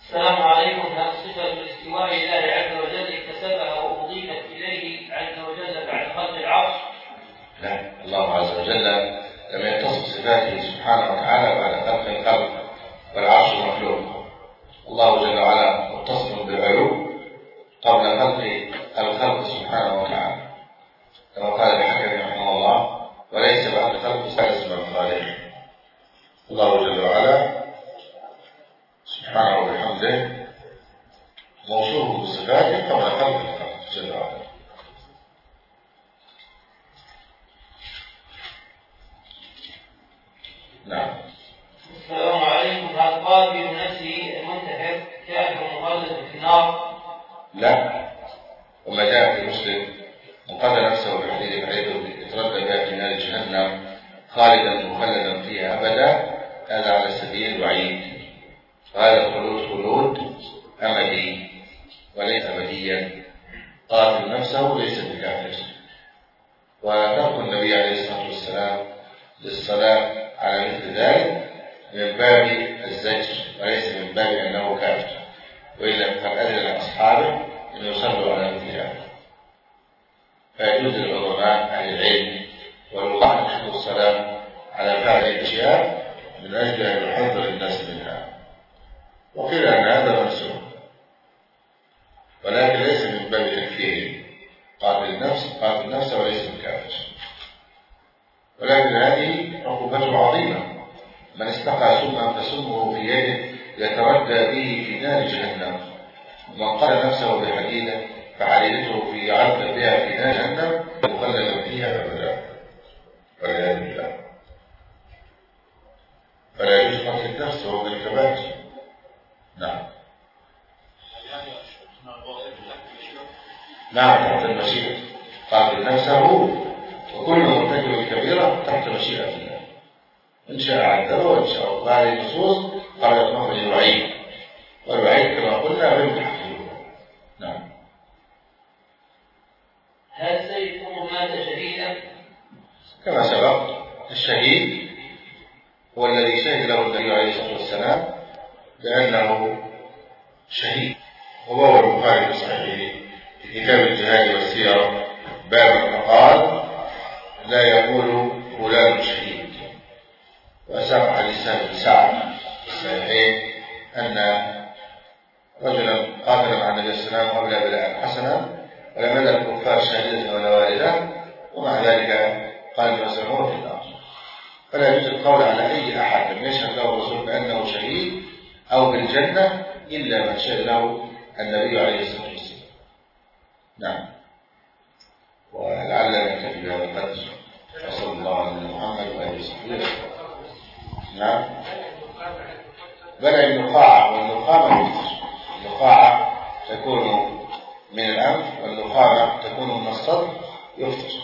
السلام عليكم. هل صفة الاستواء الله عز وجل لم يتصف صفاته سبحانه وتعالى بعد خلق الخلق والعرش مخلوق الله جل وعلا متصف بالعلو قبل خلق الخلق سبحانه وتعالى. كما قال الحكم رحمه الله وليس بعد خلق ثالث من الخالق. الله جل وعلا سبحانه وبحمده موصوف بصفاته قبل خلق الخلق جل وعلا. نعم. السلام عليكم. هل قاتل نفسه المنتحر كافر مخلد في النار؟ لا. وما جاء في مسلم. من قتل نفسه بحديث بحيث يتردد بها في نار جهنم خالدا مخلدا فيها أبدا هذا على سبيل الوعيد. وهذا الخلود خلود أمدي وليس ابديا قاتل نفسه ليس بكافر. وترك النبي عليه الصلاة والسلام للصلاة على مثل ذلك من باب الزجر وليس من باب أنه كافر. والا فقد اذن أصحابه ان يصلوا على مثل هذا فيجوز للعلماء أهل العلم ان يحفظوا الصلاة على فعل الأشياء من أجل أن يحذر الناس منها. وقيل أن هذا منسوخ. ولكن ليس من باب تكفيره قاتل النفس قاتل النفس وليس بكافر ولكن هذه عقوبته عظيمة. من استقى سما فسمه في يده يتردى به في نار جهنم. ومن قتل نفسه بحديده فحديدته في يعذب بها في نار جهنم مخلدا فيها ابدا والعياذ بالله فلا يجوز قتل النفس وهو من الكبائر. نعم. نعم تحت المشيئة قاتل نفسه وكل مرتكب الكبيرة تحت مشيئة الله. إن شاء عذبه وإن شاء وهذه النصوص خرجت مخرج الوعيد والوعيد كما قلنا غير محفوظ. نعم. هل عمر مات شهيدا؟ كما سبق الشهيد هو الذي شهد له النبي عليه الصلاة والسلام بأنه شهيد. وروى البخاري في صحيحه في كتاب الجهاد والسير باب فقال لا يقول فلان شهيد. وأساق حديث بن سعد الصحيحين أن رجلا قاتل مع النبي صلى الله عليه وسلم قبل بلاء حسنا ولم يزل الكفار شهيدا ولا والدا ومع ذلك قال هو في النار فلا يجوز القول على أي أحد لم يشهد له الرسول بأنه شهيد أو بالجنة إلا من شهد له النبي عليه الصلاة والسلام. نعم. ولعلنا نكتفي بهذا القدر وصلى الله على محمد وآله وصحبه وسلم نعم بدأ النقاعة والنقامة النقاعة تكون من الأنف والنقامة تكون من الصدر يفتر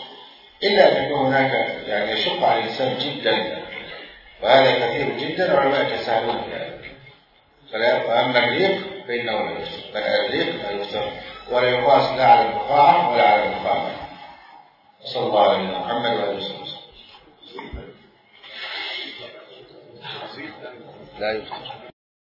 إلا أن يكون هناك يعني يشق على الإنسان جدا وهذا كثير جدا وعلماء يتساهلون في هذا فلا فأما الريق فإنه لا يفتر بل الريق لا يفتر ولا يقاس لا على النقاعة ولا على النقامة صلى الله عليه محمد وآله وسلم لا يفتر